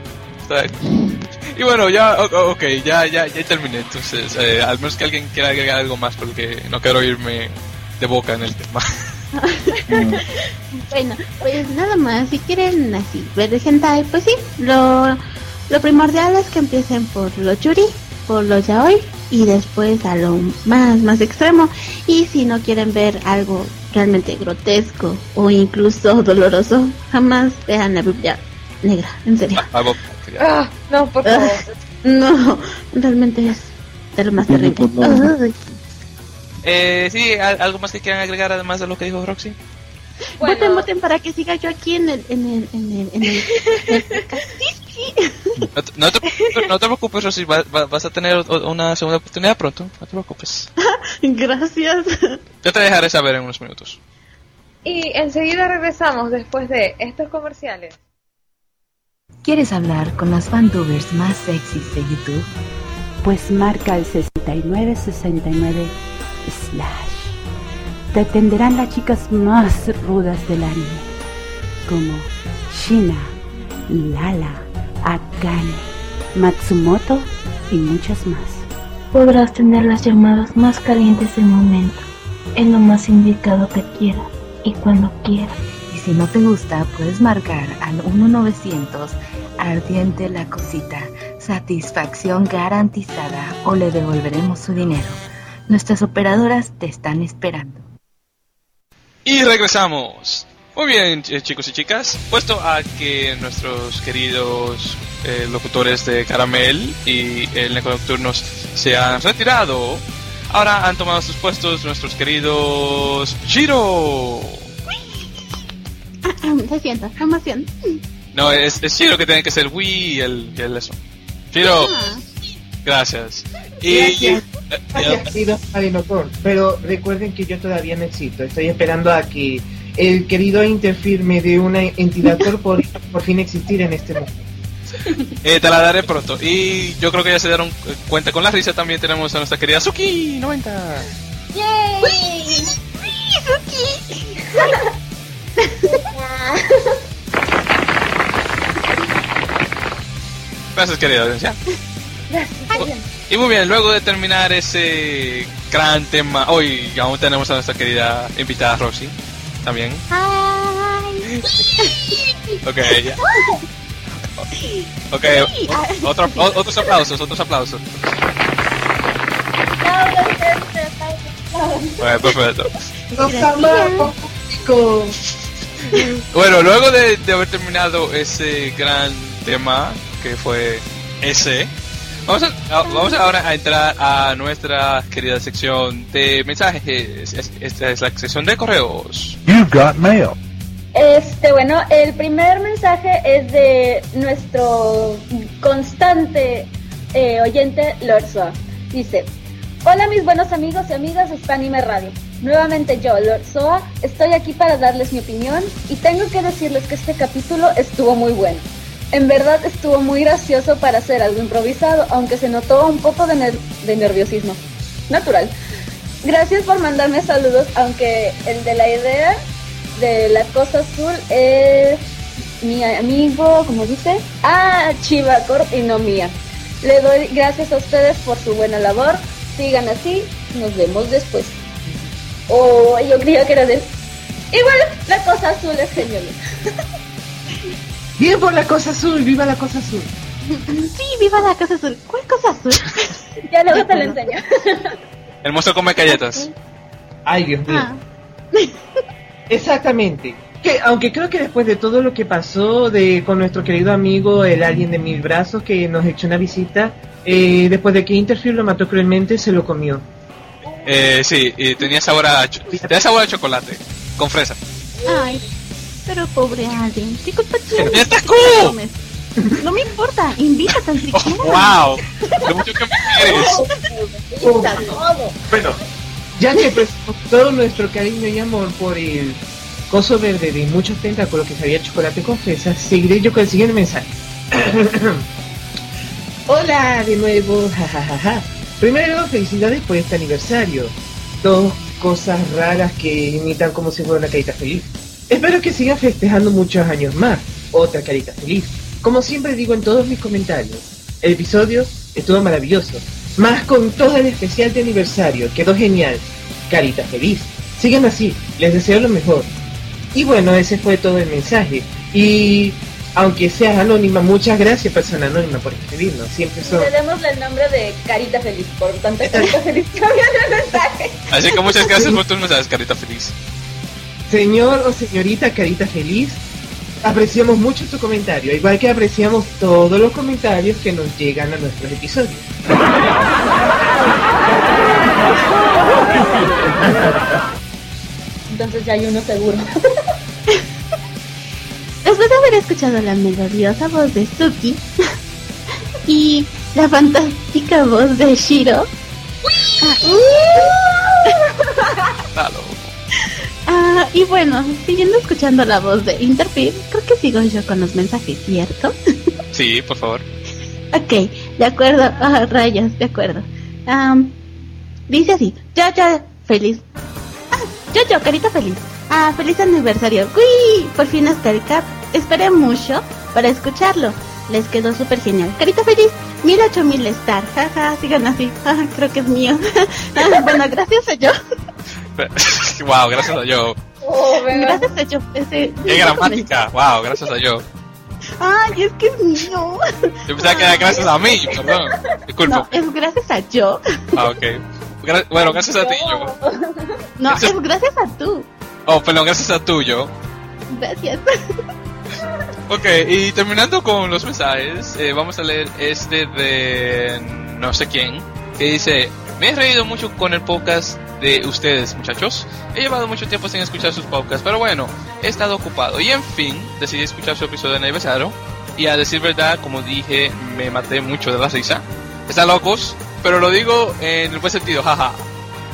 Y bueno, ya, ok, ya, ya, ya terminé. Entonces, eh, al menos que alguien quiera agregar algo más, porque no quiero irme de boca en el tema. Bueno, pues nada más, si quieren así ver de hentai, pues sí, lo, lo primordial es que empiecen por lo churi, por lo yaoi y después a lo más, más extremo. Y si no quieren ver algo realmente grotesco o incluso doloroso, jamás vean la Biblia negra, en serio. Ah, no, por favor. No, realmente es de lo más terrible. Eh, sí, ¿al- ¿algo más que quieran agregar además de lo que dijo Roxy? Bueno, Voten, voten para que siga yo aquí en el, en el, en el, en el, en el podcast. Sí, sí. No te, no te, preocupes- no te preocupes, Roxy, va- va- vas a tener una segunda oportunidad pronto. No te preocupes. Gracias. Yo te dejaré saber en unos minutos. Y enseguida regresamos después de estos comerciales. ¿Quieres hablar con las fantubers más sexys de YouTube? Pues marca el 6969 slash. Te atenderán las chicas más rudas del anime, como Shina, Lala, Akane, Matsumoto y muchas más. Podrás tener las llamadas más calientes del momento, en lo más indicado que quieras y cuando quieras. Si no te gusta, puedes marcar al 1900 ardiente la cosita, satisfacción garantizada o le devolveremos su dinero. Nuestras operadoras te están esperando. Y regresamos. Muy bien, ch- chicos y chicas. Puesto a que nuestros queridos eh, locutores de Caramel y el Neco Nocturnos se han retirado, ahora han tomado sus puestos nuestros queridos Shiro. Lo siento, emoción. No, es, es Shiro que tiene que ser Wii y el, y el eso. Shiro, Ah, gracias. Y, Gracias. y- eh, Gracias, Marinocor. Pero recuerden que yo todavía no existo. Estoy esperando a que el querido Interfir me dé una entidad corpórea por fin existir en este mundo. eh, te la daré pronto. Y yo creo que ya se dieron eh, cuenta con la risa. También tenemos a nuestra querida Suki 90. ¡Yay! Gracias, querida audiencia. Gracias. Y muy bien, luego de terminar ese gran tema, hoy aún tenemos a nuestra querida invitada Roxy, también. Ay. Ok, ya. Ok, o- otro- o- otros aplausos, otros aplausos. Bueno, perfecto. ¡Los amamos, chicos! Bueno, luego de, de haber terminado ese gran tema que fue ese, vamos, a, a- vamos ahora a entrar a nuestra querida sección de mensajes. Es- Esta es la sección de correos. You've got mail. Este, bueno, el primer mensaje es de nuestro constante eh, oyente Lorzoa. Dice, hola mis buenos amigos y amigas de Spanime Radio. Nuevamente yo, Lorzoa, estoy aquí para darles mi opinión y tengo que decirles que este capítulo estuvo muy bueno. En verdad estuvo muy gracioso para hacer algo improvisado, aunque se notó un poco de, ner- de nerviosismo. Natural. Gracias por mandarme saludos, aunque el de la idea de la cosa azul es mi amigo, ¿cómo dice? Ah, Chivacor y no mía. Le doy gracias a ustedes por su buena labor. Sigan así, nos vemos después. Oh, yo creía que era de... Igual, la cosa azul es genial. ¡Bien por la cosa azul! ¡Viva la cosa azul! Sí, viva la cosa azul. ¿Cuál cosa azul? Ya luego te lo enseño. El monstruo come galletas. ¡Ay, Dios mío! Ah, Exactamente. Que, aunque creo que después de todo lo que pasó de con nuestro querido amigo el alien de mil brazos que nos echó una visita, eh, después de que Interfield lo mató cruelmente, se lo comió. Eh, sí, y tenía sabor a, tenía sabor a chocolate, con fresa. Ay, pero pobre alguien. ¿Qué culpa tiene? No me importa, invita tan siquiera. ¡Wow! ¡Lo mucho que me quieres! Bueno, ya que prestamos todo nuestro cariño y amor por el coso verde de muchos tentáculos que sabía chocolate con fresa, seguiré yo con el siguiente mensaje. Hola de nuevo, jajajaja. Primero, felicidades por este aniversario. Dos cosas raras que imitan como si fuera una carita feliz. Espero que sigan festejando muchos años más. Otra carita feliz. Como siempre digo en todos mis comentarios, el episodio estuvo maravilloso. Más con todo el especial de aniversario. Quedó genial. Carita feliz. Sigan así. Les deseo lo mejor. Y bueno, ese fue todo el mensaje. Y aunque seas anónima, muchas gracias persona anónima por escribirnos. Siempre son... El nombre de Carita Feliz, por tanta Carita Feliz que había en el mensaje. Así que muchas gracias por tus mensajes, carita feliz. Señor o señorita Carita Feliz, apreciamos mucho tu comentario, igual que apreciamos todos los comentarios que nos llegan a nuestros episodios. Entonces ya hay uno seguro. Después de haber escuchado la melodiosa voz de Suki y la fantástica voz de Shiro, Dalo. ah, y bueno, siguiendo escuchando la voz de Interfit, creo que sigo yo con los mensajes, ¿cierto? Sí, por favor. Ok, de acuerdo, ah, rayos, de acuerdo. Dice así, yo, yo, feliz. Yo, yo, carita feliz. Ah, feliz aniversario. ¡Uy! Por fin está el cap. Esperé mucho para escucharlo. Les quedó súper genial. Carita feliz, mil ocho mil star. Jaja, sigan así. Creo que es mío. Ah, bueno, gracias a yo. wow, gracias a yo. Oh. Gracias a yo. Ese, ¡Qué gramática! ¡Wow! Gracias a yo. Ay, es que es mío. Yo pensaba que era gracias a mí, perdón. Disculpa. No, es gracias a yo. Ah, ok. Gra- bueno, gracias a ti, yo. No, Eso- es gracias a tú. Oh, perdón, gracias a tú, yo. Gracias. Ok, y terminando con los mensajes, eh, vamos a leer este de no sé quién, que dice, me he reído mucho con el podcast de ustedes, muchachos. He llevado mucho tiempo sin escuchar sus podcasts, pero bueno, he estado ocupado. Y en fin, decidí escuchar su episodio de aniversario. Y a decir verdad, como dije, me maté mucho de la risa. Están locos, pero lo digo en el buen sentido, jaja.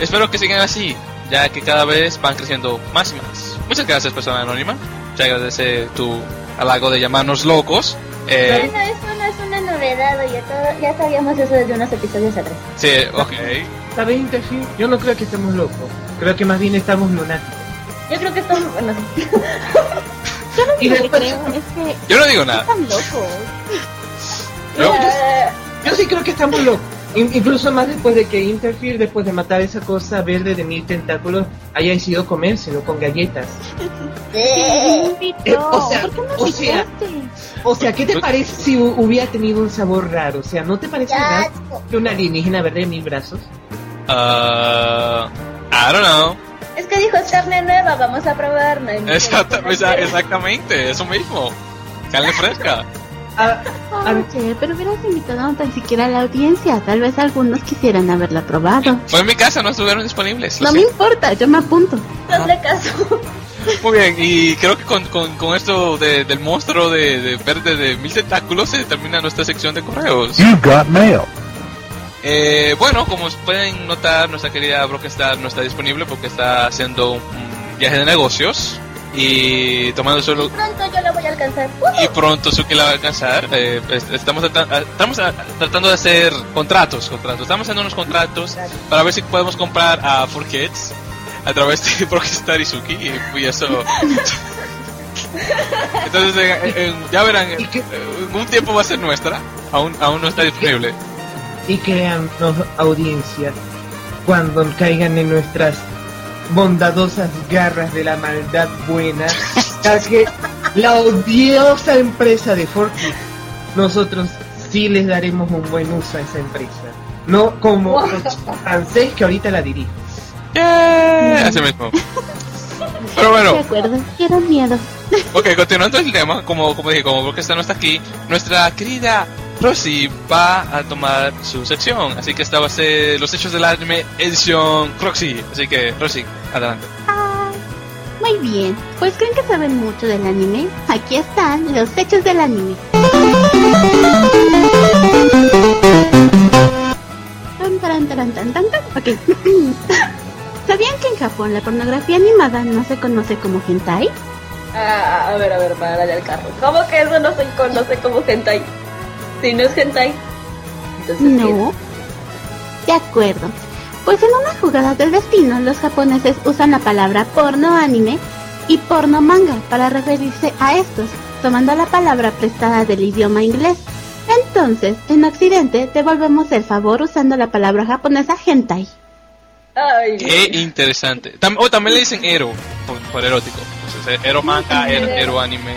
Espero que sigan así, ya que cada vez van creciendo más y más. Muchas gracias, persona anónima. Te agradece tu halago de llamarnos locos. Eh, eso no es una novedad, ya, todo- ya sabíamos eso desde unos episodios atrás. sí, ok. ¿Sabes, Interfil? Yo no creo que estemos locos. Creo que más bien estamos lunáticos. Yo creo que estamos, bueno, sí. Y Lo que después, creo es que Yo no digo nada. están locos. Yo- yo sí creo que estamos locos. In- incluso más después de que Interfere, después de matar esa cosa verde de mil tentáculos, haya decidido comérselo con galletas. eh, Eh, o sea, ¿Por qué no o sea, picaste? O sea, ¿qué te parece si hu- hubiera tenido un sabor raro? O sea, ¿no te parece raro que una alienígena verde de mil brazos? Uh, I don't know. Es que dijo es carne nueva, vamos a probar. No hay mucho Exacta- que esa- hacer. exactamente, eso mismo. Carne fresca. Ah, Oye, pero hubieras invitado tan siquiera a la audiencia. Tal vez algunos quisieran haberla probado. Fue en mi casa, no estuvieron disponibles. No me siento. importa, yo me apunto. Hazle caso. Muy bien, y creo que con, con, con esto de- del monstruo de, de verde de mil tentáculos se termina nuestra sección de correos. You got mail. Eh, bueno, como pueden notar, nuestra querida Brockstar no está disponible porque está haciendo un viaje de negocios y tomando solo Pronto yo lo voy a alcanzar. Uh, y pronto Suki la va a alcanzar. Eh, es- estamos, trata- estamos a- tratando de hacer contratos, contratos. Estamos haciendo unos contratos para ver si podemos comprar a 4Kids a través de Rockstar y Suki y, y eso. Entonces, eh, eh, ya verán, eh, un tiempo va a ser nuestra. Aún, aún no está disponible. y créanos, audiencia, cuando caigan en nuestras bondadosas garras de la maldad buena, ya que la odiosa empresa de Fortnite, nosotros sí les daremos un buen uso a esa empresa. No como los francés que ahorita la dirigen. Yeah, así mismo. Pero bueno. De acuerdo, quiero miedo. Ok, continuando el tema, como, como dije, como Rockstar no está aquí, nuestra querida Rosy va a tomar su sección. Así que esta va a ser los hechos del anime edición Roxy. Así que, Rosy, adelante. Ah, muy bien, pues creen que saben mucho del anime. Aquí están los hechos del anime. Tan, tan, tan, tan. Ok. ¿Sabían que en Japón la pornografía animada no se conoce como hentai? Ah, a ver, a ver, párale al carro. ¿Cómo que eso no se conoce como hentai? Si no es hentai. Entonces, No. De acuerdo. Pues en una jugada del destino, los japoneses usan la palabra porno anime y porno manga para referirse a estos, tomando la palabra prestada del idioma inglés. Entonces, en Occidente, devolvemos el favor usando la palabra japonesa hentai. Ay, Qué interesante. Tam- o también le dicen ero, por, por erótico. Entonces, ero manga, ero, ero anime.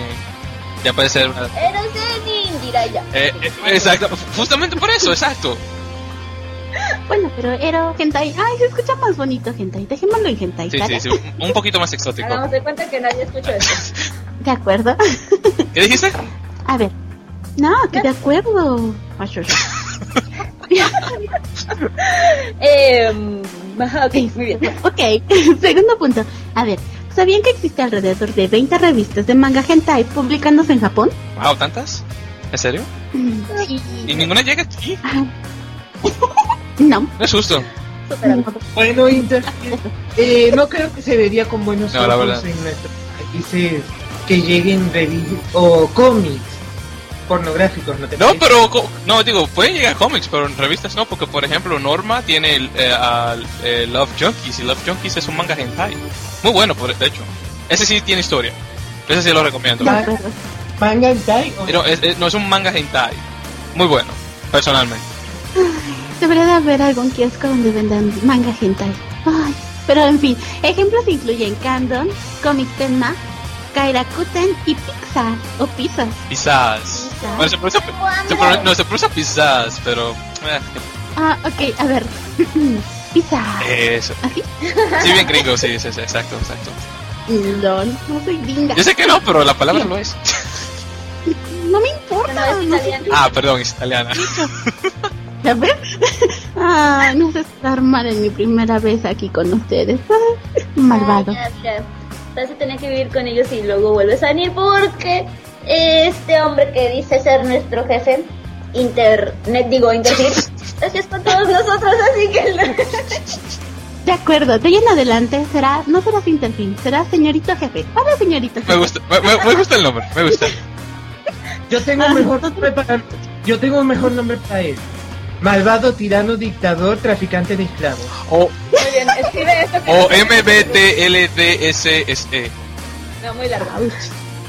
Ya puede ser. una- Eh, eh, exacto, justamente por eso, exacto. Bueno, pero ero hentai. Ay, se escucha más bonito hentai. Dejémoslo en hentai. Sí, sí, sí, un poquito más exótico. Hagamos de cuenta que nadie escuchó eso. De acuerdo. ¿Qué dijiste? A ver. No, que de acuerdo. Eh, ok, muy bien. Ok, segundo punto. A ver, ¿sabían que existe alrededor de 20 revistas de manga hentai publicándose en Japón? Wow, ¿tantas? ¿En serio? Sí. ¿Y ninguna llega aquí? No. No es justo. Bueno, Inter, eh, no creo que se vería con buenos No, ojos en nuestros países que lleguen revi- o cómics pornográficos, ¿no te No, pero, no, digo, pueden llegar cómics, pero en revistas no, porque por ejemplo Norma tiene el, eh, al- eh, Love Junkies, y Love Junkies es un manga hentai. Muy bueno, por, de hecho. Ese sí tiene historia. Ese sí lo recomiendo. ¿Manga hentai o Pero es- es- no es un manga hentai. Muy bueno, personalmente. Debería de haber algún kiosco donde vendan manga hentai. Ay, Pero en fin, ejemplos incluyen Candon, Comic Tenma, Kairakuten y Pixar o Pizzas. Pizzas. Bueno, se pronuncia, se pronuncia- no, se pronuncia pizzas, pero... eh, Ah, ok, a ver. Pizza. eso. ¿Así? Sí, bien gringo, sí, sí, sí, exacto, exacto. Lol, no soy gringa. Yo sé que no, pero la palabra lo es. No me importa. No, Ah, perdón, es italiana. ¿Ya ves? Ah, no sé estar mal en mi primera vez aquí con ustedes. Ah, Malvado. Ya, ya. Vas a tener que vivir con ellos y luego vuelves a venir porque este hombre que dice ser nuestro jefe, Internet, digo, Interfit, así es con todos nosotros, así que... De acuerdo, de ahí en adelante será, no serás Interfin, será señorito jefe. Hola, señorito jefe. Me gusta, me, me- me gusta el nombre, me gusta. Yo tengo un mejor nombre para yo tengo un mejor nombre para él. Malvado tirano dictador traficante de esclavos. O, Muy bien, escribe esto que o MBTLDSSE. no, muy largo.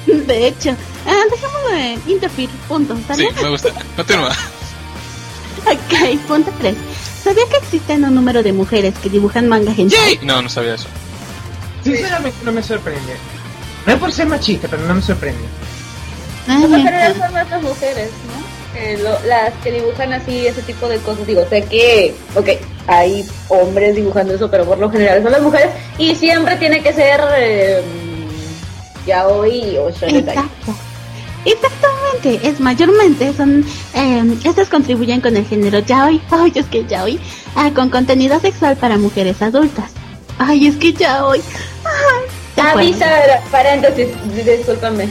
De hecho, ah, dejémoslo en Interfit, punto. Sí, ¿sale? me gusta. Continúa. Ok, punto 3. ¿Sabía que existen un número de mujeres que dibujan manga hentai? No, no sabía eso. Sinceramente no me sorprende. No es por ser machista, pero no me sorprende. Lo bien. general son nuestras mujeres, ¿no? Eh, lo- las que dibujan así ese tipo de cosas. Digo, sé que, ok, hay hombres dibujando eso, pero por lo general son las mujeres. Y siempre tiene que ser eh, yaoi o shonen. Exacto. Exactamente, es mayormente son eh, estas contribuyen con el género yaoi, ay es que yaoi, ah, con contenido sexual para mujeres adultas. Ay, es que yaoi. Ay. Avisa, paréntesis, discúlpame.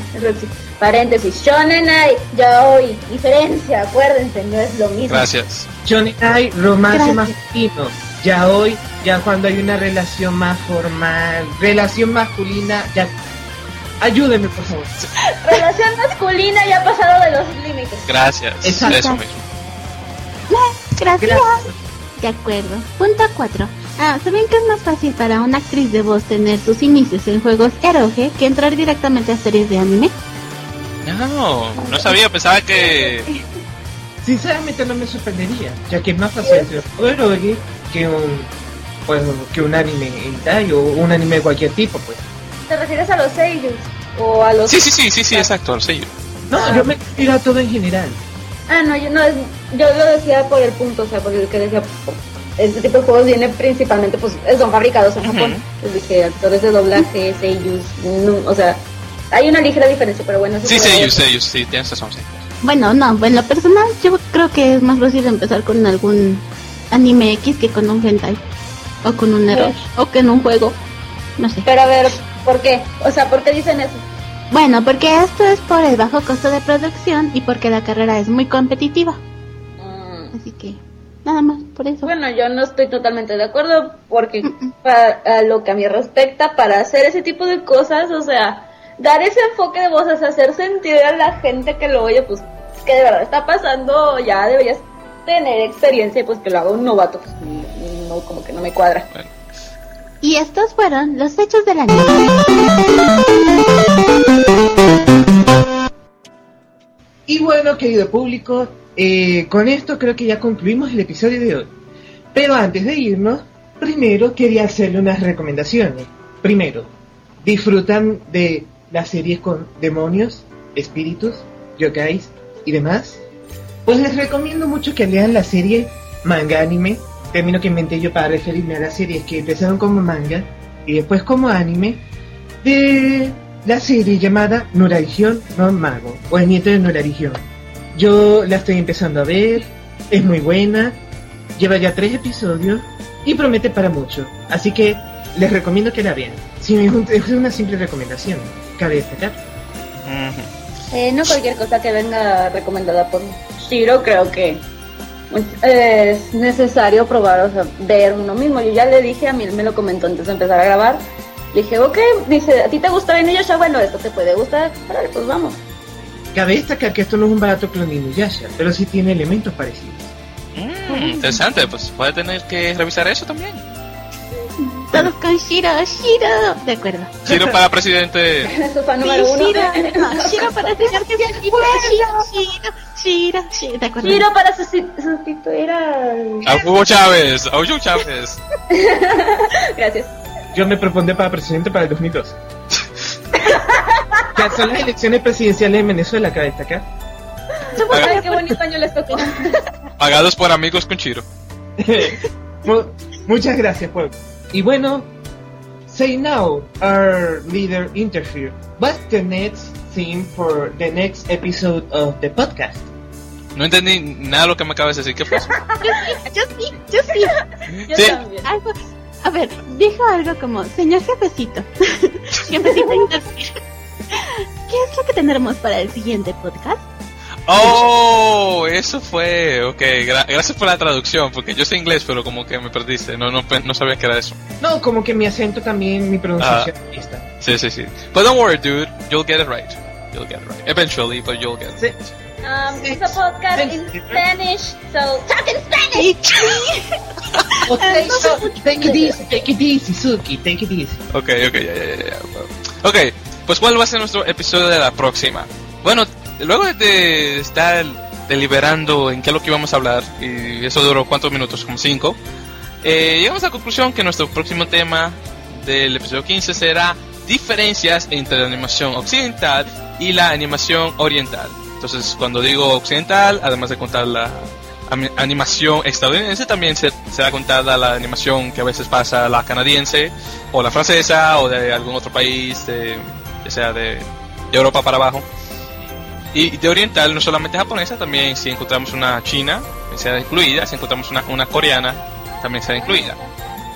Paréntesis, shonen ai, yaoi, diferencia, acuérdense, no es lo mismo. Gracias. Johnny hay romance Gracias. masculino. Ya hoy, ya cuando hay una relación más formal, relación masculina, ya ayúdenme por favor. Relación masculina ya ha pasado de los límites. Gracias. Exacto. Eso mismo. Gracias. Gracias. De acuerdo. Punto 4. Ah, ¿saben que es más fácil para una actriz de voz tener sus inicios en juegos eroge que entrar directamente a series de anime? No, no sabía, pensaba que... Sinceramente no me sorprendería, ya que es más fácil hacer un eroge que un pues que un anime hentai o un anime de cualquier tipo, pues. ¿Te refieres a los seiyus? O a los... Sí, sí, sí, sí, sí, exacto, lo sé yo. No, yo me refiero a todo en general. Ah, no, yo no, es- yo lo decía por el punto, o sea, porque que decía, este tipo de juegos viene principalmente, pues, son fabricados en Japón. Les dije, actores de doblaje, seiyus, no, o sea, hay una ligera diferencia, pero bueno. Sí, sí, ellos, sí, tienes razón, sí. Bueno, no, en lo personal yo creo que es más fácil empezar con algún anime X que con un hentai. O con un eroge. O que en un juego. No sé. Pero a ver, ¿por qué? O sea, ¿por qué dicen eso? Bueno, porque esto es por el bajo costo de producción y porque la carrera es muy competitiva. Así que, nada más, por eso. Bueno, yo no estoy totalmente de acuerdo porque para a lo que a mí respecta, para hacer ese tipo de cosas, o sea, dar ese enfoque de voces, hacer sentir a la gente que lo oye, pues que de verdad está pasando, ya deberías tener experiencia y pues que lo haga un novato, pues no, como que no me cuadra. Y estos fueron los hechos del anime. Y bueno, querido público, eh, con esto creo que ya concluimos el episodio de hoy. Pero antes de irnos, primero quería hacerle unas recomendaciones. Primero, ¿disfrutan de las series con demonios, espíritus, yokais y demás? Pues les recomiendo mucho que lean la serie manga anime, término que inventé yo para referirme a las series que empezaron como manga y después como anime, de la serie llamada Nurarigion no Mago, o el nieto de Nurarigion. Yo la estoy empezando a ver, es muy buena, lleva ya tres episodios y promete para mucho, así que les recomiendo que la vean. Si es, un- es una simple recomendación, cabe destacar. Eh, no cualquier cosa que venga recomendada por Shiro, creo que es necesario probar, o sea, ver uno mismo. Yo ya le dije, a mí él me lo comentó antes de empezar a grabar. Le dije, ok, dice, ¿a ti te gusta Inuyasha? Bueno, esto te puede gustar. Órale, pues vamos. Cabe destacar que esto no es un barato clon de Inuyasha, pero sí tiene elementos parecidos. Mm, interesante, pues puede tener que revisar eso también. Todos con Shiro, Shiro. De acuerdo. Shiro para presidente. Sí, número uno. Shiro, no, Shiro para señor que Shiro, Shiro, Shiro, Shiro, de acuerdo. Shiro para susti- sustituir al... A Hugo Chávez, a Hugo Chávez. Gracias. Yo me propondré para presidente para el 2002. Ya son las elecciones presidenciales en Venezuela, cabe destacar. Ay, qué bonito año les tocó. Pagados por amigos con Chiro. Mu- Muchas gracias, pueblo. Y bueno, say now, our leader interview. What's the next theme for the next episode of the podcast? No entendí nada de lo que me acabas de decir. ¿Qué fue eso? Yo sí, yo sí. Yo Sí. Algo, a ver, dijo algo como, señor jefecito. jefecito. ¿Qué es lo que tendremos para el siguiente podcast? Oh, eso fue. Ok, gra- gracias por la traducción, porque yo sé inglés, pero como que me perdiste. No, no, no sabía que era eso. No, como que mi acento también, mi pronunciación Ah. está. Sí, sí, sí. But don't worry, dude. You'll get it right. You'll get it right. Eventually, but you'll get it Sí. right. Um, it's a podcast in Spanish, so talk in Spanish. Okay, so, take it easy, take it easy, Suki, take it easy. Ok, ok, ya, ya, ya, ya. Ok, pues ¿cuál va a ser nuestro episodio de la próxima? Bueno, luego de estar deliberando en qué es lo que íbamos a hablar, y eso duró cuántos minutos, como cinco, eh, llegamos a la conclusión que nuestro próximo tema del episodio 15 será diferencias entre la animación occidental y la animación oriental. Entonces, cuando digo occidental, además de contar la animación estadounidense, también se, será contada la animación que a veces pasa la canadiense, o la francesa, o de algún otro país, de, ya sea de Europa para abajo. Y de oriental, no solamente japonesa, también si encontramos una china, será incluida, si encontramos una, una coreana, también será incluida.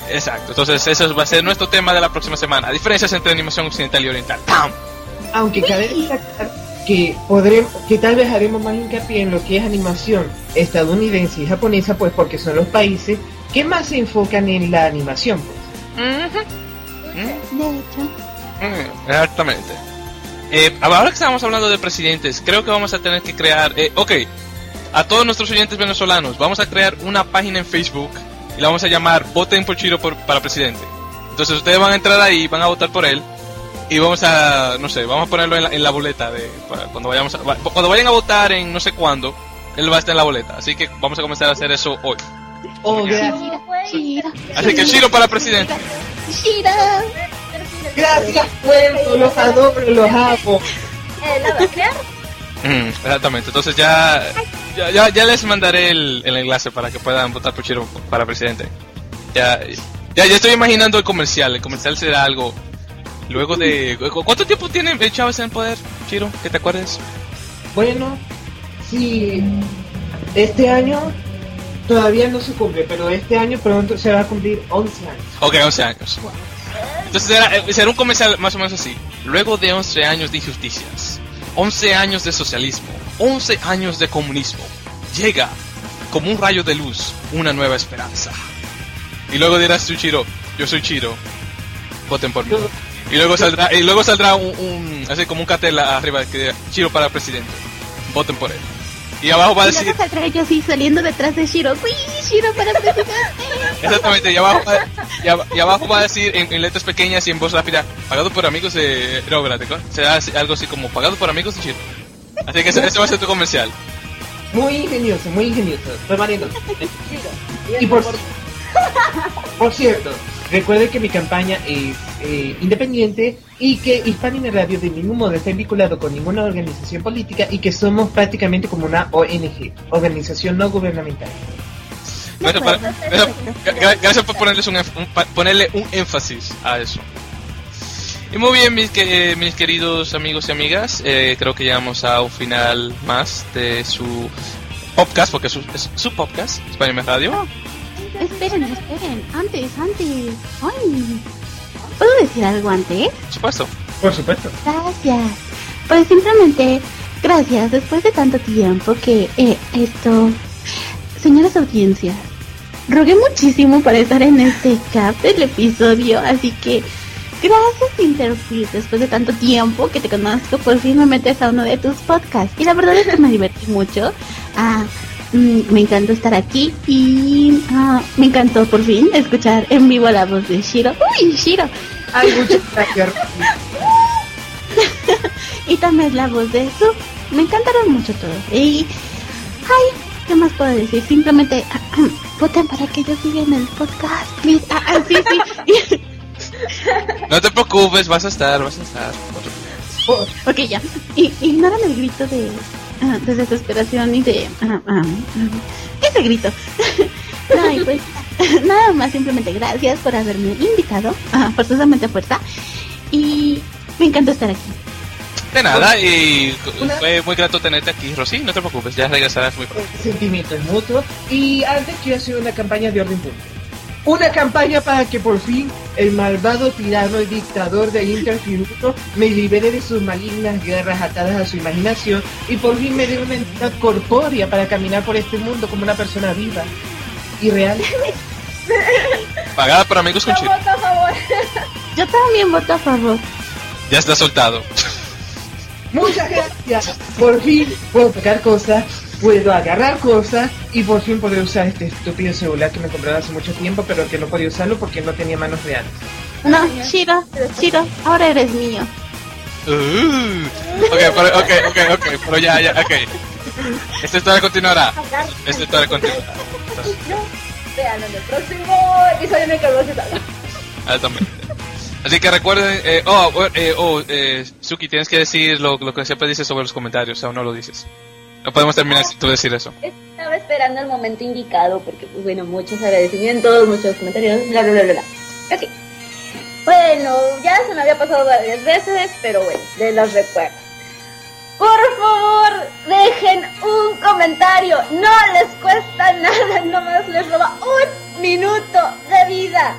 Exacto, entonces eso va a ser nuestro tema de la próxima semana. Diferencias entre animación occidental y oriental. ¡Pam! Aunque cabe destacar que podremos, que tal vez haremos más hincapié en lo que es animación estadounidense y japonesa, pues porque son los países que más se enfocan en la animación. Pues. Mm, De hecho, mm, Exactamente. Eh, ahora que estamos hablando de presidentes, creo que vamos a tener que crear, eh, ok, a todos nuestros oyentes venezolanos, vamos a crear una página en Facebook y la vamos a llamar Voten por Chiro por- para presidente. Entonces ustedes van a entrar ahí, van a votar por él y vamos a, no sé, vamos a ponerlo en la, en la boleta de para cuando vayamos, a- cuando vayan a votar en no sé cuándo, él va a estar en la boleta. Así que vamos a comenzar a hacer eso hoy. Oh, gracias. Shiro, Así que Chiro para presidente. Shiro. Gracias, pueblo, los adoro, los amo. Eh, ¿La va a crear? Mm, exactamente, entonces ya, ya, ya, ya les mandaré el, el enlace para que puedan votar por Chiro para presidente. Ya, ya, ya estoy imaginando el comercial, el comercial será algo. Luego de... ¿cu- ¿Cuánto tiempo tiene el Chávez en el poder, Chiro? Que te acuerdes. Bueno, sí, este año todavía no se cumple, pero este año pronto se va a cumplir 11 años. Ok, 11 años. Entonces será, eh, será un comercial más o menos así. Luego de 11 años de injusticias, 11 años de socialismo, 11 años de comunismo, llega como un rayo de luz una nueva esperanza. Y luego dirás tú, Chiro, yo soy Chiro, voten por mí. Y luego saldrá, y luego saldrá un, un- así como un cartel arriba que diga Chiro para presidente, voten por él. Y abajo va a decir, así saliendo detrás de Shiro. ¡Uy, Shiro para presidente! Exactamente, y abajo, va- y, ab- y abajo va a decir en, en letras pequeñas y en voz rápida, pagado por amigos de... No, espérate, será algo así como, pagado por amigos de Chiro. Así que ese, ese va a ser tu comercial. Muy ingenioso, muy ingenioso. Remarino. Y por, por cierto, recuerde que mi campaña es eh, independiente y que Hispanina Radio de ningún modo está vinculado con ninguna organización política y que somos prácticamente como una ONG, organización no gubernamental. Bueno, para- gracias por ponerles un, un- ponerle un énfasis a eso. Y muy bien, mis, que- mis queridos amigos y amigas, eh, creo que llegamos a un final más de su podcast, porque es su, es su podcast, España Radio. Esperen, esperen. Antes, antes. Ay. ¿Puedo decir algo antes? Por supuesto. Por supuesto. Gracias. Pues simplemente, gracias. Después de tanto tiempo que eh, esto... Señoras audiencias, rogué muchísimo para estar en este cap del episodio, así que gracias Interfit, después de tanto tiempo que te conozco, por fin me metes a uno de tus podcasts. Y la verdad es que me divertí mucho. Ah, me encantó estar aquí y ah, me encantó por fin escuchar en vivo la voz de Shiro. ¡Uy, Shiro! Ay, muchas gracias. y también la voz de Su. Me encantaron mucho todos. Y, ay, ¿qué más puedo decir? Simplemente voten para que yo siga en el podcast, please. Ah, ah, sí, sí. No te preocupes, vas a estar, vas a estar. ok, ya. Y, ignoran el grito de, ah, de desesperación y de... ah, ah, ese grito. no, y pues nada más, simplemente gracias por haberme invitado, forzosamente a fuerza. Y me encanta estar aquí. De nada, y fue muy grato tenerte aquí, Rosy. No te preocupes, ya regresarás muy pronto. Sentimientos mutuos. Y antes quiero hacer una campaña de orden público. Una campaña para que por fin el malvado tirano y dictador de Interfinuto me libere de sus malignas guerras atadas a su imaginación y por fin me dé una entidad corpórea para caminar por este mundo como una persona viva y real. Pagada por amigos con chile. voto a favor. Yo también voto a favor. Ya está soltado. Muchas gracias. Por fin puedo tocar cosas, puedo agarrar cosas y por fin poder usar este estúpido celular que me compraron hace mucho tiempo, pero que no podía usarlo porque no tenía manos reales. No, Shiro, Shiro, ahora eres mío. Uh, ok, pero, ok, ok, ok, pero ya, ya, ok. Esta historia continuará. Esta historia continuará. Vean en el próximo episodio en el que vamos a estar. Altamente. Así que recuerden, eh, oh, eh, oh, eh, Suki, tienes que decir lo, lo que siempre dices sobre los comentarios, aún no lo dices. No podemos terminar sin tú decir eso. Estaba esperando el momento indicado porque, pues bueno, muchos agradecimientos, muchos comentarios, bla, bla, bla, bla. Ok. Bueno, ya se me había pasado varias veces, pero bueno, les los recuerdo. Por favor, dejen un comentario. No les cuesta nada, nomás les roba un minuto de vida.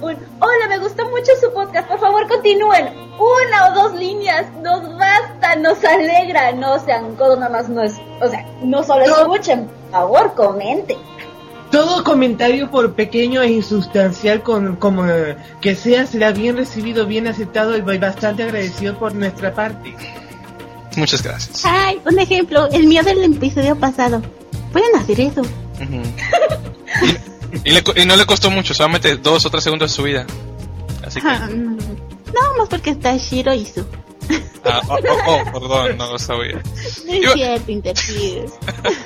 Un, hola, me gustó mucho su podcast. Por favor, continúen. Una o dos líneas nos basta, nos alegra. No sean codos, nada más no es. O sea, no solo escuchen, por favor, comenten. Todo comentario, por pequeño e insustancial con, como que sea, será bien recibido, bien aceptado y bastante agradecido por nuestra parte. Muchas gracias. Ay, un ejemplo, el mío del episodio pasado. Pueden hacer eso. y le co- y no le costó mucho, solamente dos o tres segundos de su vida. Así que, Ah, no, no, más porque está Shiro y Su. ah, oh, oh, oh, perdón, no lo sabía. No es cierto, Interfieres.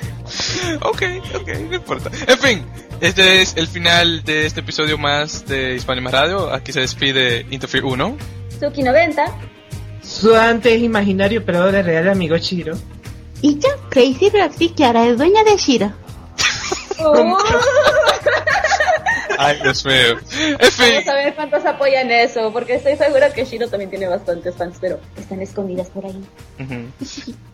ok, ok, no importa. En fin, este es el final de este episodio más de Hispanima Radio. Aquí se despide Interfere 1. Suki 90. Su antes imaginario, pero ahora real amigo Chiro. Y yo, Crazy Roxy, que ahora es dueña de Shiro. Ay, Dios mío. En fin, Vamos a ver cuántos apoyan eso, porque estoy segura que Shiro también tiene bastantes fans, pero están escondidas por ahí.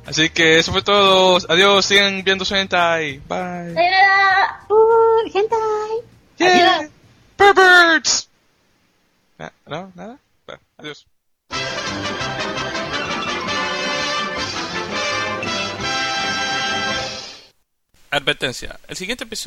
Así que eso fue todo. Adiós, sigan viendo su hentai. Bye. ¡Sayonara! ¡Uh, hentai! Yeah. Perverts. Na- ¿No? ¿Nada? Bueno, adiós. Advertencia. El siguiente episodio